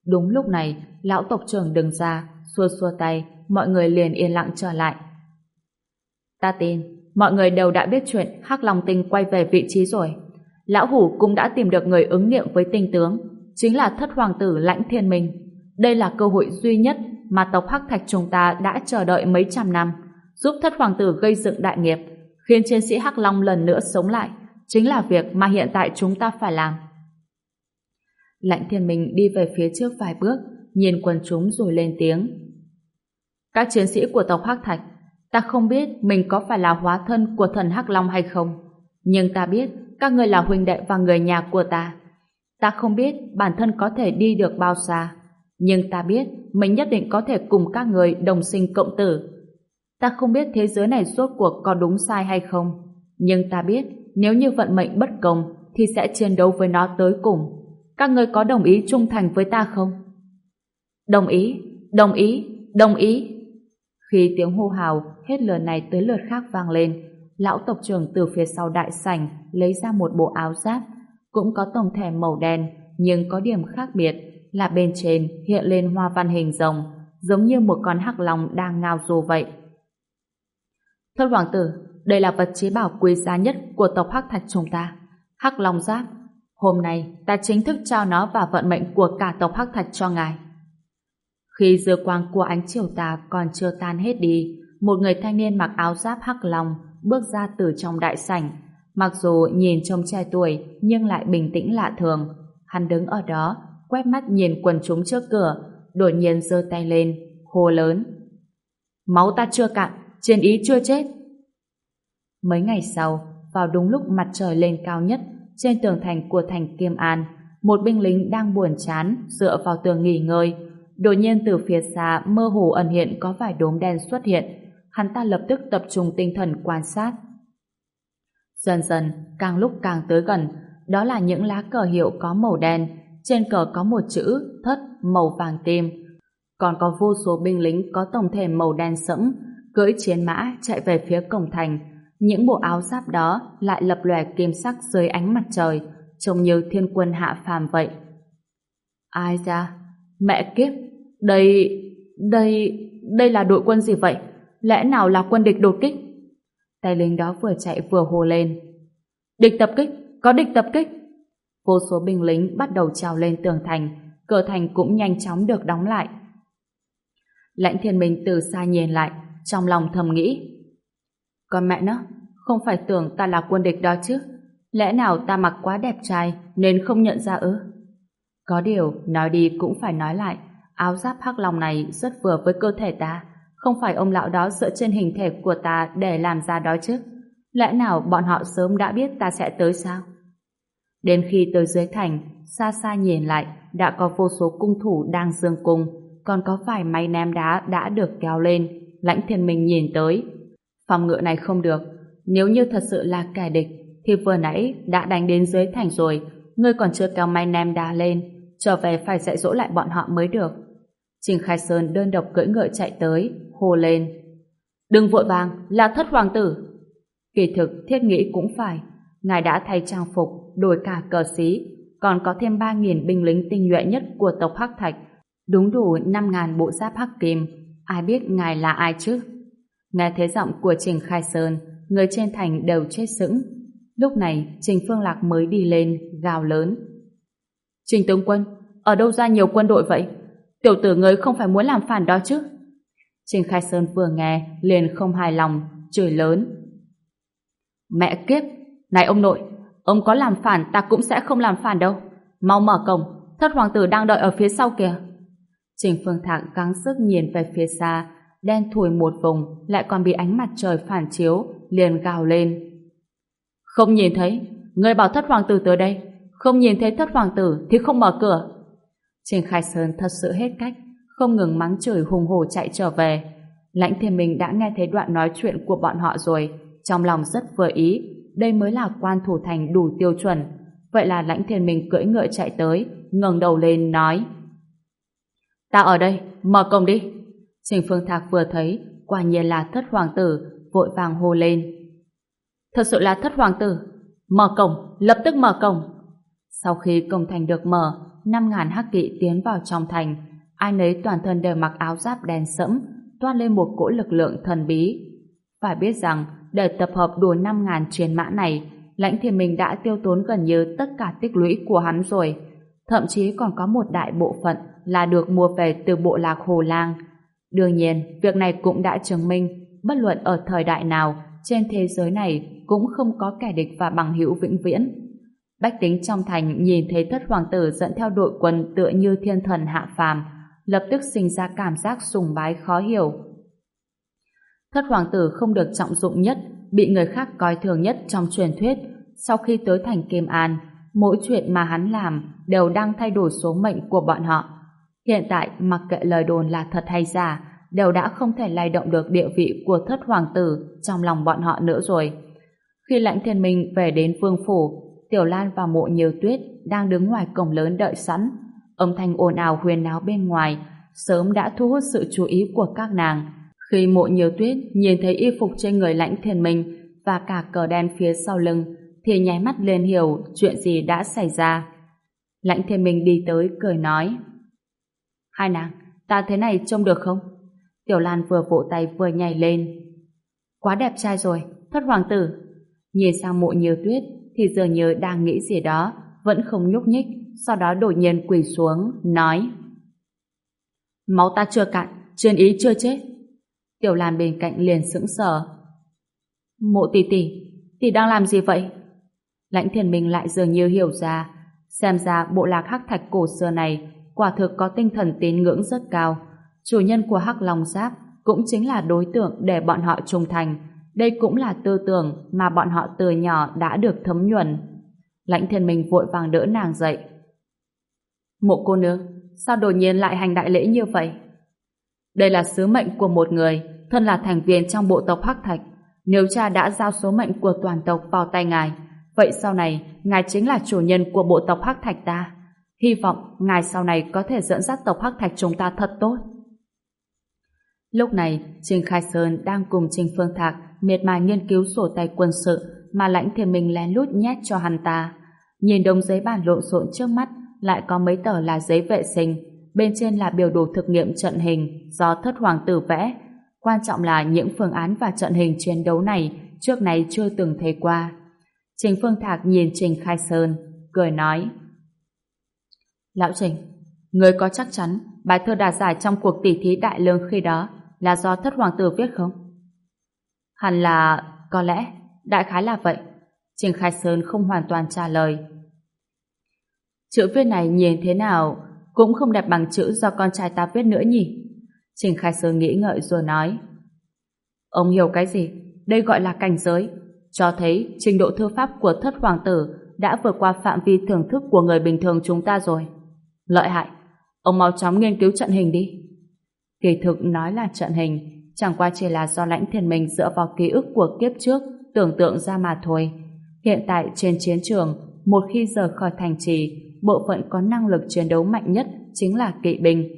[SPEAKER 1] Đúng lúc này, lão tộc trưởng đứng ra, xua xua tay, mọi người liền yên lặng trở lại. Ta tin, mọi người đều đã biết chuyện Hắc Long Tinh quay về vị trí rồi. Lão Hủ cũng đã tìm được người ứng nghiệm với tinh tướng, chính là thất hoàng tử Lãnh Thiên Minh. Đây là cơ hội duy nhất mà tộc Hắc Thạch chúng ta đã chờ đợi mấy trăm năm, giúp thất hoàng tử gây dựng đại nghiệp, khiến chiến sĩ Hắc Long lần nữa sống lại, chính là việc mà hiện tại chúng ta phải làm. Lãnh Thiên Minh đi về phía trước vài bước, nhìn quần chúng rồi lên tiếng. Các chiến sĩ của tộc Hắc Thạch, ta không biết mình có phải là hóa thân của thần Hắc Long hay không, nhưng ta biết các người là huynh đệ và người nhà của ta. Ta không biết bản thân có thể đi được bao xa, nhưng ta biết mình nhất định có thể cùng các người đồng sinh cộng tử. Ta không biết thế giới này suốt cuộc có đúng sai hay không, nhưng ta biết nếu như vận mệnh bất công thì sẽ chiến đấu với nó tới cùng. Các người có đồng ý trung thành với ta không? Đồng ý, đồng ý, đồng ý. Khi tiếng hô hào hết lượt này tới lượt khác vang lên, lão tộc trưởng từ phía sau đại sảnh lấy ra một bộ áo giáp, cũng có tổng thể màu đen, nhưng có điểm khác biệt là bên trên hiện lên hoa văn hình rồng, giống như một con hắc long đang ngao du vậy. Thất hoàng tử, đây là vật chế bảo quý giá nhất của tộc hắc thạch chúng ta. Hắc long giáp. Hôm nay, ta chính thức trao nó vào vận mệnh của cả tộc hắc thạch cho ngài. Khi dư quang của ánh chiều tà còn chưa tan hết đi, một người thanh niên mặc áo giáp hắc long bước ra từ trong đại sảnh. Mặc dù nhìn trông trẻ tuổi nhưng lại bình tĩnh lạ thường. Hắn đứng ở đó, quét mắt nhìn quần chúng trước cửa, đột nhiên giơ tay lên, hô lớn. Máu ta chưa cạn, chiến ý chưa chết. Mấy ngày sau, vào đúng lúc mặt trời lên cao nhất, trên tường thành của thành Kiêm An, một binh lính đang buồn chán dựa vào tường nghỉ ngơi. Đột nhiên từ phía xa mơ hồ ẩn hiện có vài đốm đen xuất hiện. Hắn ta lập tức tập trung tinh thần quan sát. Dần dần, càng lúc càng tới gần, đó là những lá cờ hiệu có màu đen, trên cờ có một chữ thất màu vàng tim. Còn có vô số binh lính có tổng thể màu đen sẫm, cưỡi chiến mã chạy về phía cổng thành. Những bộ áo giáp đó lại lập lòe kim sắc dưới ánh mặt trời, trông như thiên quân hạ phàm vậy. Ai ra? Mẹ kiếp! Đây... đây... đây là đội quân gì vậy? Lẽ nào là quân địch đột kích? Tay lính đó vừa chạy vừa hồ lên. Địch tập kích! Có địch tập kích! Vô số binh lính bắt đầu trào lên tường thành, cửa thành cũng nhanh chóng được đóng lại. Lãnh thiên minh từ xa nhìn lại, trong lòng thầm nghĩ. Con mẹ nó, không phải tưởng ta là quân địch đó chứ? Lẽ nào ta mặc quá đẹp trai nên không nhận ra ư? Có điều, nói đi cũng phải nói lại, áo giáp hắc lòng này rất vừa với cơ thể ta. Không phải ông lão đó dựa trên hình thể của ta để làm ra đó chứ? Lẽ nào bọn họ sớm đã biết ta sẽ tới sao? Đến khi tới dưới thành, xa xa nhìn lại, đã có vô số cung thủ đang dương cung, còn có vài máy ném đá đã được kéo lên. Lãnh thiên minh nhìn tới. Phòng ngựa này không được. Nếu như thật sự là kẻ địch, thì vừa nãy đã đánh đến dưới thành rồi, ngươi còn chưa kéo may nem đá lên, trở về phải dạy dỗ lại bọn họ mới được. Trình Khai Sơn đơn độc cưỡi ngựa chạy tới, hô lên. Đừng vội vàng, là thất hoàng tử. Kỳ thực, thiết nghĩ cũng phải. Ngài đã thay trang phục, đổi cả cờ xí, còn có thêm 3.000 binh lính tinh nhuệ nhất của tộc Hắc Thạch, đúng đủ 5.000 bộ giáp hắc kim. Ai biết ngài là ai chứ? Nghe thế giọng của Trình Khai Sơn, người trên thành đều chết sững. Lúc này, Trình Phương Lạc mới đi lên, gào lớn. Trình tướng quân, ở đâu ra nhiều quân đội vậy? Tiểu tử ngươi không phải muốn làm phản đó chứ? Trình Khai Sơn vừa nghe, liền không hài lòng, chửi lớn. Mẹ kiếp! Này ông nội, ông có làm phản ta cũng sẽ không làm phản đâu. Mau mở cổng, thất hoàng tử đang đợi ở phía sau kìa. Trình Phương Thạc gắng sức nhìn về phía xa, đen thùi một vùng, lại còn bị ánh mặt trời phản chiếu, liền gào lên. Không nhìn thấy, người bảo thất hoàng tử tới đây, không nhìn thấy thất hoàng tử thì không mở cửa. Trình Khai Sơn thật sự hết cách, không ngừng mắng chửi hùng hổ chạy trở về. Lãnh thiên minh đã nghe thấy đoạn nói chuyện của bọn họ rồi, trong lòng rất vừa ý, đây mới là quan thủ thành đủ tiêu chuẩn. Vậy là lãnh thiên minh cưỡi ngựa chạy tới, ngẩng đầu lên nói Ta ở đây, mở cổng đi. Trình Phương Thạc vừa thấy, quả nhiên là thất hoàng tử, vội vàng hô lên. Thật sự là thất hoàng tử. Mở cổng, lập tức mở cổng. Sau khi cổng thành được mở, năm ngàn hắc kỵ tiến vào trong thành. Ai nấy toàn thân đều mặc áo giáp đen sẫm, toát lên một cỗ lực lượng thần bí. Phải biết rằng, để tập hợp đủ năm ngàn chiến mã này, lãnh thiên mình đã tiêu tốn gần như tất cả tích lũy của hắn rồi. Thậm chí còn có một đại bộ phận là được mua về từ bộ lạc Hồ Lang. Đương nhiên, việc này cũng đã chứng minh, bất luận ở thời đại nào, trên thế giới này cũng không có kẻ địch và bằng hữu vĩnh viễn. Bách tính trong thành nhìn thấy thất hoàng tử dẫn theo đội quân tựa như thiên thần hạ phàm, lập tức sinh ra cảm giác sùng bái khó hiểu. Thất hoàng tử không được trọng dụng nhất, bị người khác coi thường nhất trong truyền thuyết. Sau khi tới thành Kim An, mỗi chuyện mà hắn làm đều đang thay đổi số mệnh của bọn họ. Hiện tại, mặc kệ lời đồn là thật hay giả, đều đã không thể lay động được địa vị của thất hoàng tử trong lòng bọn họ nữa rồi. Khi lãnh thiên minh về đến vương phủ, Tiểu Lan và mộ nhiều tuyết đang đứng ngoài cổng lớn đợi sẵn. Âm thanh ồn ào huyền náo bên ngoài sớm đã thu hút sự chú ý của các nàng. Khi mộ nhiều tuyết nhìn thấy y phục trên người lãnh thiên minh và cả cờ đen phía sau lưng thì nháy mắt lên hiểu chuyện gì đã xảy ra. Lãnh thiên minh đi tới cười nói Hai nàng, ta thế này trông được không? Tiểu Lan vừa vỗ tay vừa nhảy lên. Quá đẹp trai rồi, thất hoàng tử. Nhìn sang mộ nhiều tuyết thì dường như đang nghĩ gì đó, vẫn không nhúc nhích, sau đó đột nhiên quỳ xuống, nói Máu ta chưa cạn, chuyên ý chưa chết. Tiểu Lan bên cạnh liền sững sờ. Mộ tỷ tỷ, tỷ đang làm gì vậy? Lãnh thiền minh lại dường như hiểu ra, xem ra bộ lạc hắc thạch cổ xưa này quả thực có tinh thần tín ngưỡng rất cao. Chủ nhân của hắc long giáp cũng chính là đối tượng để bọn họ trung thành, đây cũng là tư tưởng mà bọn họ từ nhỏ đã được thấm nhuần. Lãnh thiên minh vội vàng đỡ nàng dậy. Mộ cô nương, sao đột nhiên lại hành đại lễ như vậy? Đây là sứ mệnh của một người, thân là thành viên trong bộ tộc Hắc Thạch. Nếu cha đã giao số mệnh của toàn tộc vào tay ngài, vậy sau này ngài chính là chủ nhân của bộ tộc Hắc Thạch ta. Hy vọng ngài sau này có thể dẫn dắt tộc Hắc Thạch chúng ta thật tốt. Lúc này, Trình Khai Sơn đang cùng Trình Phương Thạc miệt mài nghiên cứu sổ tay quân sự mà lãnh thiên mình lén lút nhét cho hắn ta. Nhìn đống giấy bản lộn xộn trước mắt, lại có mấy tờ là giấy vệ sinh, bên trên là biểu đồ thực nghiệm trận hình do thất hoàng tử vẽ. Quan trọng là những phương án và trận hình chiến đấu này trước này chưa từng thấy qua. Trình Phương Thạc nhìn Trình Khai Sơn, cười nói Lão Trình, người có chắc chắn bài thơ đạt giải trong cuộc tỉ thí đại lương khi đó là do thất hoàng tử viết không? Hẳn là, có lẽ, đại khái là vậy. Trình Khai Sơn không hoàn toàn trả lời. Chữ viết này nhìn thế nào cũng không đẹp bằng chữ do con trai ta viết nữa nhỉ? Trình Khai Sơn nghĩ ngợi rồi nói. Ông hiểu cái gì? Đây gọi là cảnh giới. Cho thấy trình độ thư pháp của thất hoàng tử đã vượt qua phạm vi thưởng thức của người bình thường chúng ta rồi. Lợi hại. Ông mau chóng nghiên cứu trận hình đi. Kỳ thực nói là trận hình, chẳng qua chỉ là do lãnh thiên mình dựa vào ký ức của kiếp trước tưởng tượng ra mà thôi. Hiện tại trên chiến trường, một khi rời khỏi thành trì, bộ phận có năng lực chiến đấu mạnh nhất chính là kỵ binh.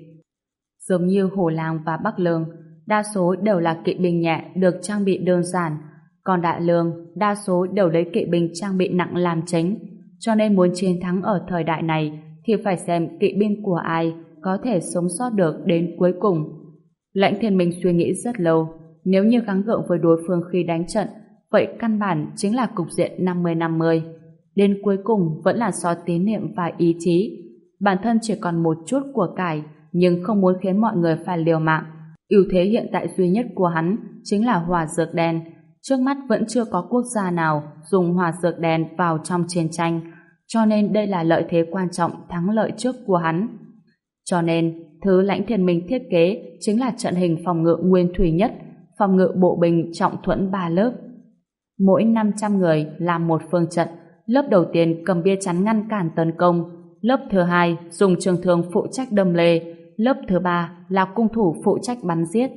[SPEAKER 1] Giống như Hồ Làng và Bắc Lương, đa số đều là kỵ binh nhẹ được trang bị đơn giản, còn Đại Lương đa số đều lấy kỵ binh trang bị nặng làm chính, cho nên muốn chiến thắng ở thời đại này thì phải xem kỵ binh của ai có thể sống sót được đến cuối cùng. Lãnh thiên minh suy nghĩ rất lâu, nếu như gắng gượng với đối phương khi đánh trận, vậy căn bản chính là cục diện 50-50. Đến cuối cùng vẫn là so tín niệm và ý chí. Bản thân chỉ còn một chút của cải, nhưng không muốn khiến mọi người phải liều mạng. ưu thế hiện tại duy nhất của hắn chính là hòa dược đen. Trước mắt vẫn chưa có quốc gia nào dùng hòa dược đen vào trong chiến tranh, cho nên đây là lợi thế quan trọng thắng lợi trước của hắn. Cho nên, thứ lãnh thiên minh thiết kế chính là trận hình phòng ngự nguyên thủy nhất, phòng ngự bộ binh trọng thuẫn ba lớp. Mỗi 500 người làm một phương trận, lớp đầu tiên cầm bia chắn ngăn cản tấn công, lớp thứ hai dùng trường thương phụ trách đâm lê, lớp thứ ba là cung thủ phụ trách bắn giết.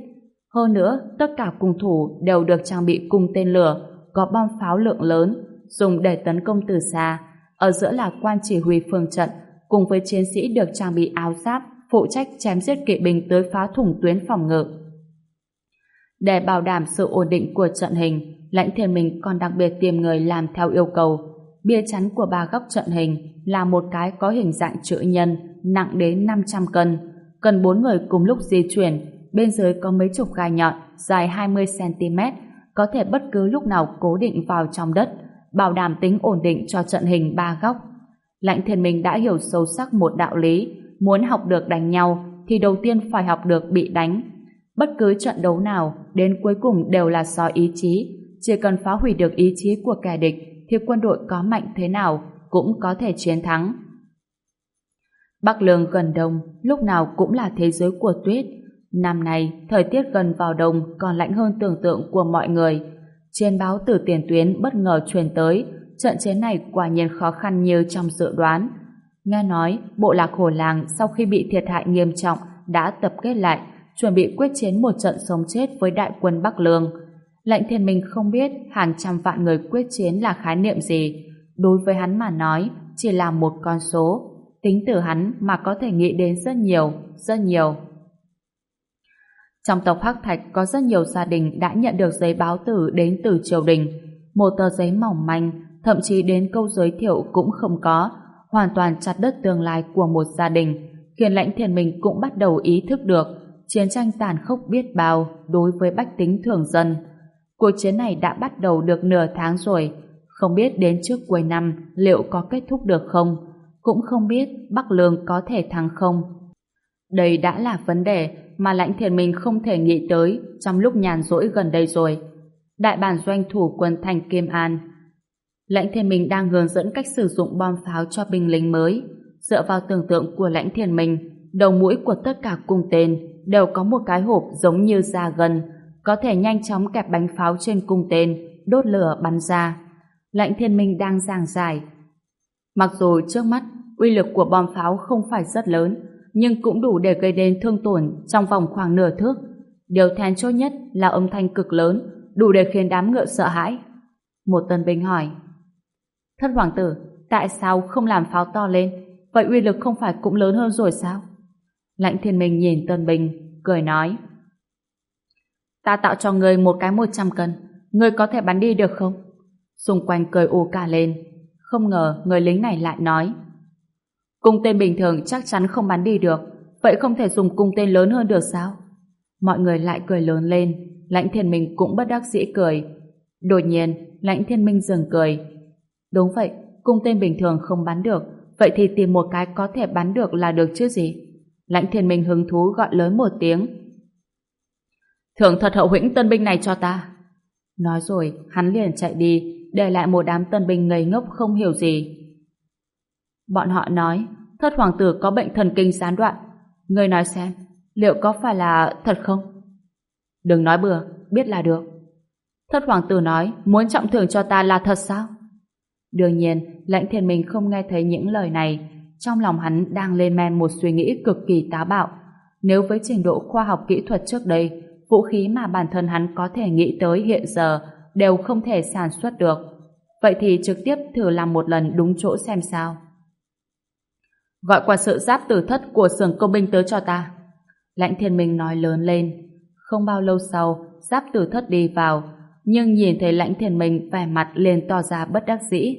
[SPEAKER 1] Hơn nữa, tất cả cung thủ đều được trang bị cung tên lửa, có bom pháo lượng lớn, dùng để tấn công từ xa. Ở giữa là quan chỉ huy phương trận, cùng với chiến sĩ được trang bị áo giáp, phụ trách chém giết kỵ binh tới phá thủng tuyến phòng ngự. Để bảo đảm sự ổn định của trận hình, lãnh thiên minh còn đặc biệt tìm người làm theo yêu cầu. Bia chắn của ba góc trận hình là một cái có hình dạng chữ nhân, nặng đến 500 cân. Cần bốn người cùng lúc di chuyển, bên dưới có mấy chục gai nhọn, dài 20cm, có thể bất cứ lúc nào cố định vào trong đất, bảo đảm tính ổn định cho trận hình ba góc. Lãnh thiên minh đã hiểu sâu sắc một đạo lý, muốn học được đánh nhau thì đầu tiên phải học được bị đánh. Bất cứ trận đấu nào, đến cuối cùng đều là do ý chí. Chỉ cần phá hủy được ý chí của kẻ địch thì quân đội có mạnh thế nào cũng có thể chiến thắng. Bắc Lương gần đông, lúc nào cũng là thế giới của tuyết. Năm nay, thời tiết gần vào đông còn lạnh hơn tưởng tượng của mọi người. Trên báo từ tiền tuyến bất ngờ truyền tới, trận chiến này quả nhiên khó khăn như trong dự đoán. Nghe nói, bộ lạc hồ làng sau khi bị thiệt hại nghiêm trọng đã tập kết lại, chuẩn bị quyết chiến một trận sống chết với đại quân Bắc Lương. Lệnh thiên minh không biết hàng trăm vạn người quyết chiến là khái niệm gì. Đối với hắn mà nói, chỉ là một con số. Tính từ hắn mà có thể nghĩ đến rất nhiều, rất nhiều. Trong tộc Hắc Thạch có rất nhiều gia đình đã nhận được giấy báo tử đến từ triều đình. Một tờ giấy mỏng manh, thậm chí đến câu giới thiệu cũng không có, hoàn toàn chặt đứt tương lai của một gia đình, khiến lãnh thiền mình cũng bắt đầu ý thức được chiến tranh tàn khốc biết bao đối với bách tính thường dân. Cuộc chiến này đã bắt đầu được nửa tháng rồi, không biết đến trước cuối năm liệu có kết thúc được không, cũng không biết Bắc Lương có thể thắng không. Đây đã là vấn đề mà lãnh thiền mình không thể nghĩ tới trong lúc nhàn rỗi gần đây rồi. Đại bản doanh thủ quân thành Kim An Lãnh thiên minh đang hướng dẫn cách sử dụng bom pháo cho binh lính mới. Dựa vào tưởng tượng của lãnh thiên minh, đầu mũi của tất cả cung tên đều có một cái hộp giống như da gần có thể nhanh chóng kẹp bánh pháo trên cung tên, đốt lửa bắn ra. Lãnh thiên minh đang giảng giải. Mặc dù trước mắt, uy lực của bom pháo không phải rất lớn, nhưng cũng đủ để gây đến thương tổn trong vòng khoảng nửa thước. Điều then chốt nhất là âm thanh cực lớn, đủ để khiến đám ngựa sợ hãi. Một tân binh hỏi, Thất hoàng tử, tại sao không làm pháo to lên? Vậy uy lực không phải cũng lớn hơn rồi sao? Lãnh thiên minh nhìn Tân Bình, cười nói. Ta tạo cho ngươi một cái một trăm cân, ngươi có thể bắn đi được không? Xung quanh cười ù cả lên. Không ngờ người lính này lại nói. Cung tên bình thường chắc chắn không bắn đi được, vậy không thể dùng cung tên lớn hơn được sao? Mọi người lại cười lớn lên, lãnh thiên minh cũng bất đắc dĩ cười. Đột nhiên, lãnh thiên minh dừng cười, Đúng vậy, cung tên bình thường không bắn được, vậy thì tìm một cái có thể bắn được là được chứ gì? Lãnh thiên minh hứng thú gọi lớn một tiếng. Thưởng thật hậu hĩnh tân binh này cho ta. Nói rồi, hắn liền chạy đi, để lại một đám tân binh ngây ngốc không hiểu gì. Bọn họ nói, thất hoàng tử có bệnh thần kinh gián đoạn. Ngươi nói xem, liệu có phải là thật không? Đừng nói bừa, biết là được. Thất hoàng tử nói, muốn trọng thưởng cho ta là thật sao? Đương nhiên, lãnh thiên minh không nghe thấy những lời này. Trong lòng hắn đang lên men một suy nghĩ cực kỳ táo bạo. Nếu với trình độ khoa học kỹ thuật trước đây, vũ khí mà bản thân hắn có thể nghĩ tới hiện giờ đều không thể sản xuất được. Vậy thì trực tiếp thử làm một lần đúng chỗ xem sao. Gọi qua sự giáp tử thất của xưởng công binh tới cho ta. Lãnh thiên minh nói lớn lên. Không bao lâu sau, giáp tử thất đi vào, nhưng nhìn thấy lãnh thiền minh vẻ mặt liền to ra bất đắc dĩ.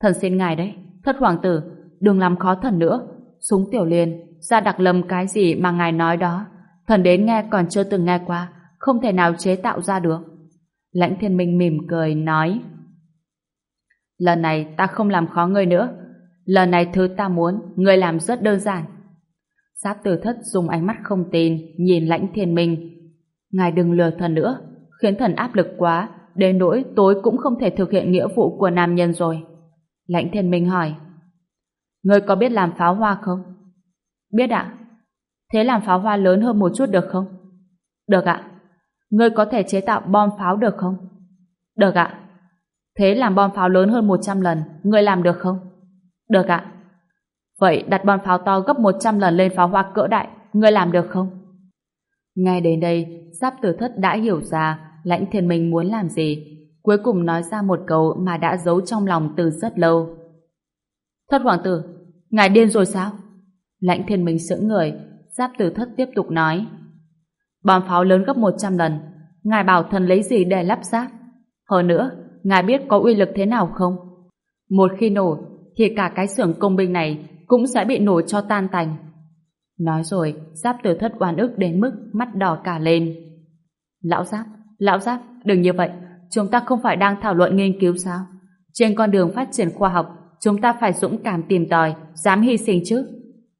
[SPEAKER 1] Thần xin ngài đấy, thất hoàng tử, đừng làm khó thần nữa. Súng tiểu liên, ra đặc lâm cái gì mà ngài nói đó. Thần đến nghe còn chưa từng nghe qua, không thể nào chế tạo ra được. Lãnh thiên minh mỉm cười nói Lần này ta không làm khó ngươi nữa Lần này thứ ta muốn Ngươi làm rất đơn giản Giáp tử thất dùng ánh mắt không tin Nhìn lãnh thiên minh Ngài đừng lừa thần nữa Khiến thần áp lực quá, Đến nỗi tối cũng không thể thực hiện nghĩa vụ của nam nhân rồi Lãnh thiên minh hỏi, Ngươi có biết làm pháo hoa không? Biết ạ Thế làm pháo hoa lớn hơn một chút được không? Được ạ Ngươi có thể chế tạo bom pháo được không? Được ạ Thế làm bom pháo lớn hơn 100 lần, Ngươi làm được không? Được ạ Vậy đặt bom pháo to gấp 100 lần lên pháo hoa cỡ đại, Ngươi làm được không? Ngay đến đây, Giáp tử thất đã hiểu ra Lãnh thiên minh muốn làm gì? Cuối cùng nói ra một câu mà đã giấu trong lòng từ rất lâu. Thất hoàng tử, Ngài điên rồi sao? Lãnh thiên minh sững người, Giáp tử thất tiếp tục nói. Bom pháo lớn gấp 100 lần, Ngài bảo thần lấy gì để lắp ráp? Hơn nữa, Ngài biết có uy lực thế nào không? Một khi nổ, Thì cả cái xưởng công binh này Cũng sẽ bị nổ cho tan tành. Nói rồi, Giáp tử thất oan ức đến mức Mắt đỏ cả lên. Lão Giáp Lão Giáp đừng như vậy Chúng ta không phải đang thảo luận nghiên cứu sao Trên con đường phát triển khoa học Chúng ta phải dũng cảm tìm tòi Dám hy sinh chứ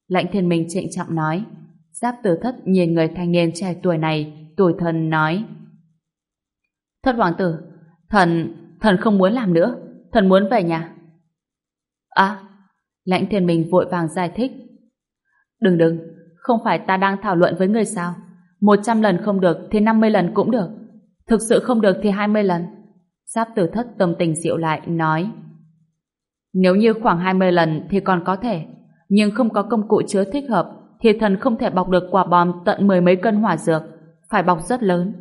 [SPEAKER 1] Lãnh thiên minh trịnh trọng nói Giáp tử thất nhìn người thanh niên trẻ tuổi này, tuổi thần nói. Thất hoàng tử, thần, thần không muốn làm nữa, thần muốn về nhà. À, lãnh thiên minh vội vàng giải thích. Đừng đừng, không phải ta đang thảo luận với người sao. Một trăm lần không được thì năm mươi lần cũng được. Thực sự không được thì hai mươi lần. Giáp tử thất tâm tình dịu lại, nói. Nếu như khoảng hai mươi lần thì còn có thể, nhưng không có công cụ chứa thích hợp thì thần không thể bọc được quả bom tận mười mấy cân hỏa dược, phải bọc rất lớn.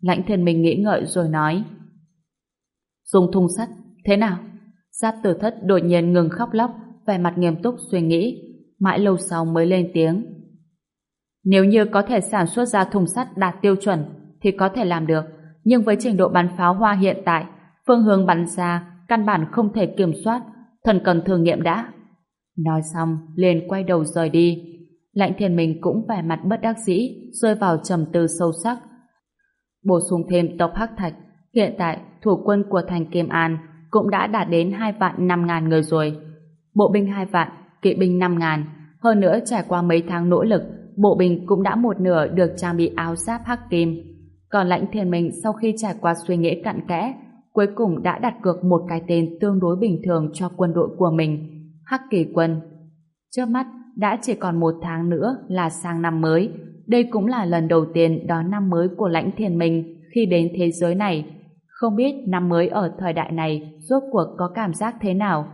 [SPEAKER 1] Lãnh thiên mình nghĩ ngợi rồi nói. Dùng thùng sắt, thế nào? Giáp tử thất đột nhiên ngừng khóc lóc, vẻ mặt nghiêm túc suy nghĩ, mãi lâu sau mới lên tiếng. Nếu như có thể sản xuất ra thùng sắt đạt tiêu chuẩn, thì có thể làm được, nhưng với trình độ bắn pháo hoa hiện tại, phương hướng bắn ra căn bản không thể kiểm soát, thần cần thử nghiệm đã. Nói xong, liền quay đầu rời đi, Lãnh thiên minh cũng vẻ mặt bất đắc dĩ, rơi vào trầm tư sâu sắc. Bổ sung thêm tộc Hắc Thạch, hiện tại thủ quân của thành Kim An cũng đã đạt đến hai vạn năm ngàn người rồi. Bộ binh hai vạn, kỵ binh năm ngàn, hơn nữa trải qua mấy tháng nỗ lực, bộ binh cũng đã một nửa được trang bị áo giáp hắc kim. Còn lãnh thiên minh sau khi trải qua suy nghĩ cặn kẽ, cuối cùng đã đặt cược một cái tên tương đối bình thường cho quân đội của mình, Hắc Kỳ Quân. Trước mắt, đã chỉ còn một tháng nữa là sang năm mới. Đây cũng là lần đầu tiên đón năm mới của lãnh thiền mình khi đến thế giới này. Không biết năm mới ở thời đại này rốt cuộc có cảm giác thế nào?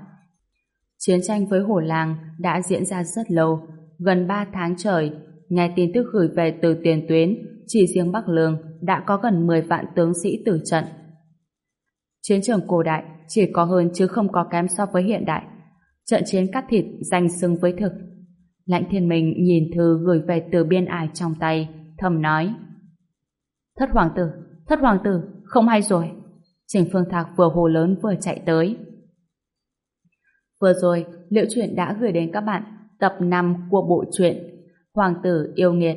[SPEAKER 1] Chiến tranh với Hổ Làng đã diễn ra rất lâu, gần 3 tháng trời. Nghe tin tức gửi về từ tiền tuyến, chỉ riêng Bắc Lương đã có gần 10 vạn tướng sĩ tử trận. Chiến trường cổ đại chỉ có hơn chứ không có kém so với hiện đại. Trận chiến cắt thịt danh xưng với thực Lãnh thiên minh nhìn thư gửi về từ biên ải trong tay, thầm nói. Thất hoàng tử, thất hoàng tử, không hay rồi. Trình Phương Thạc vừa hồ lớn vừa chạy tới. Vừa rồi, Liệu Chuyện đã gửi đến các bạn tập 5 của bộ truyện Hoàng tử yêu nghiệt.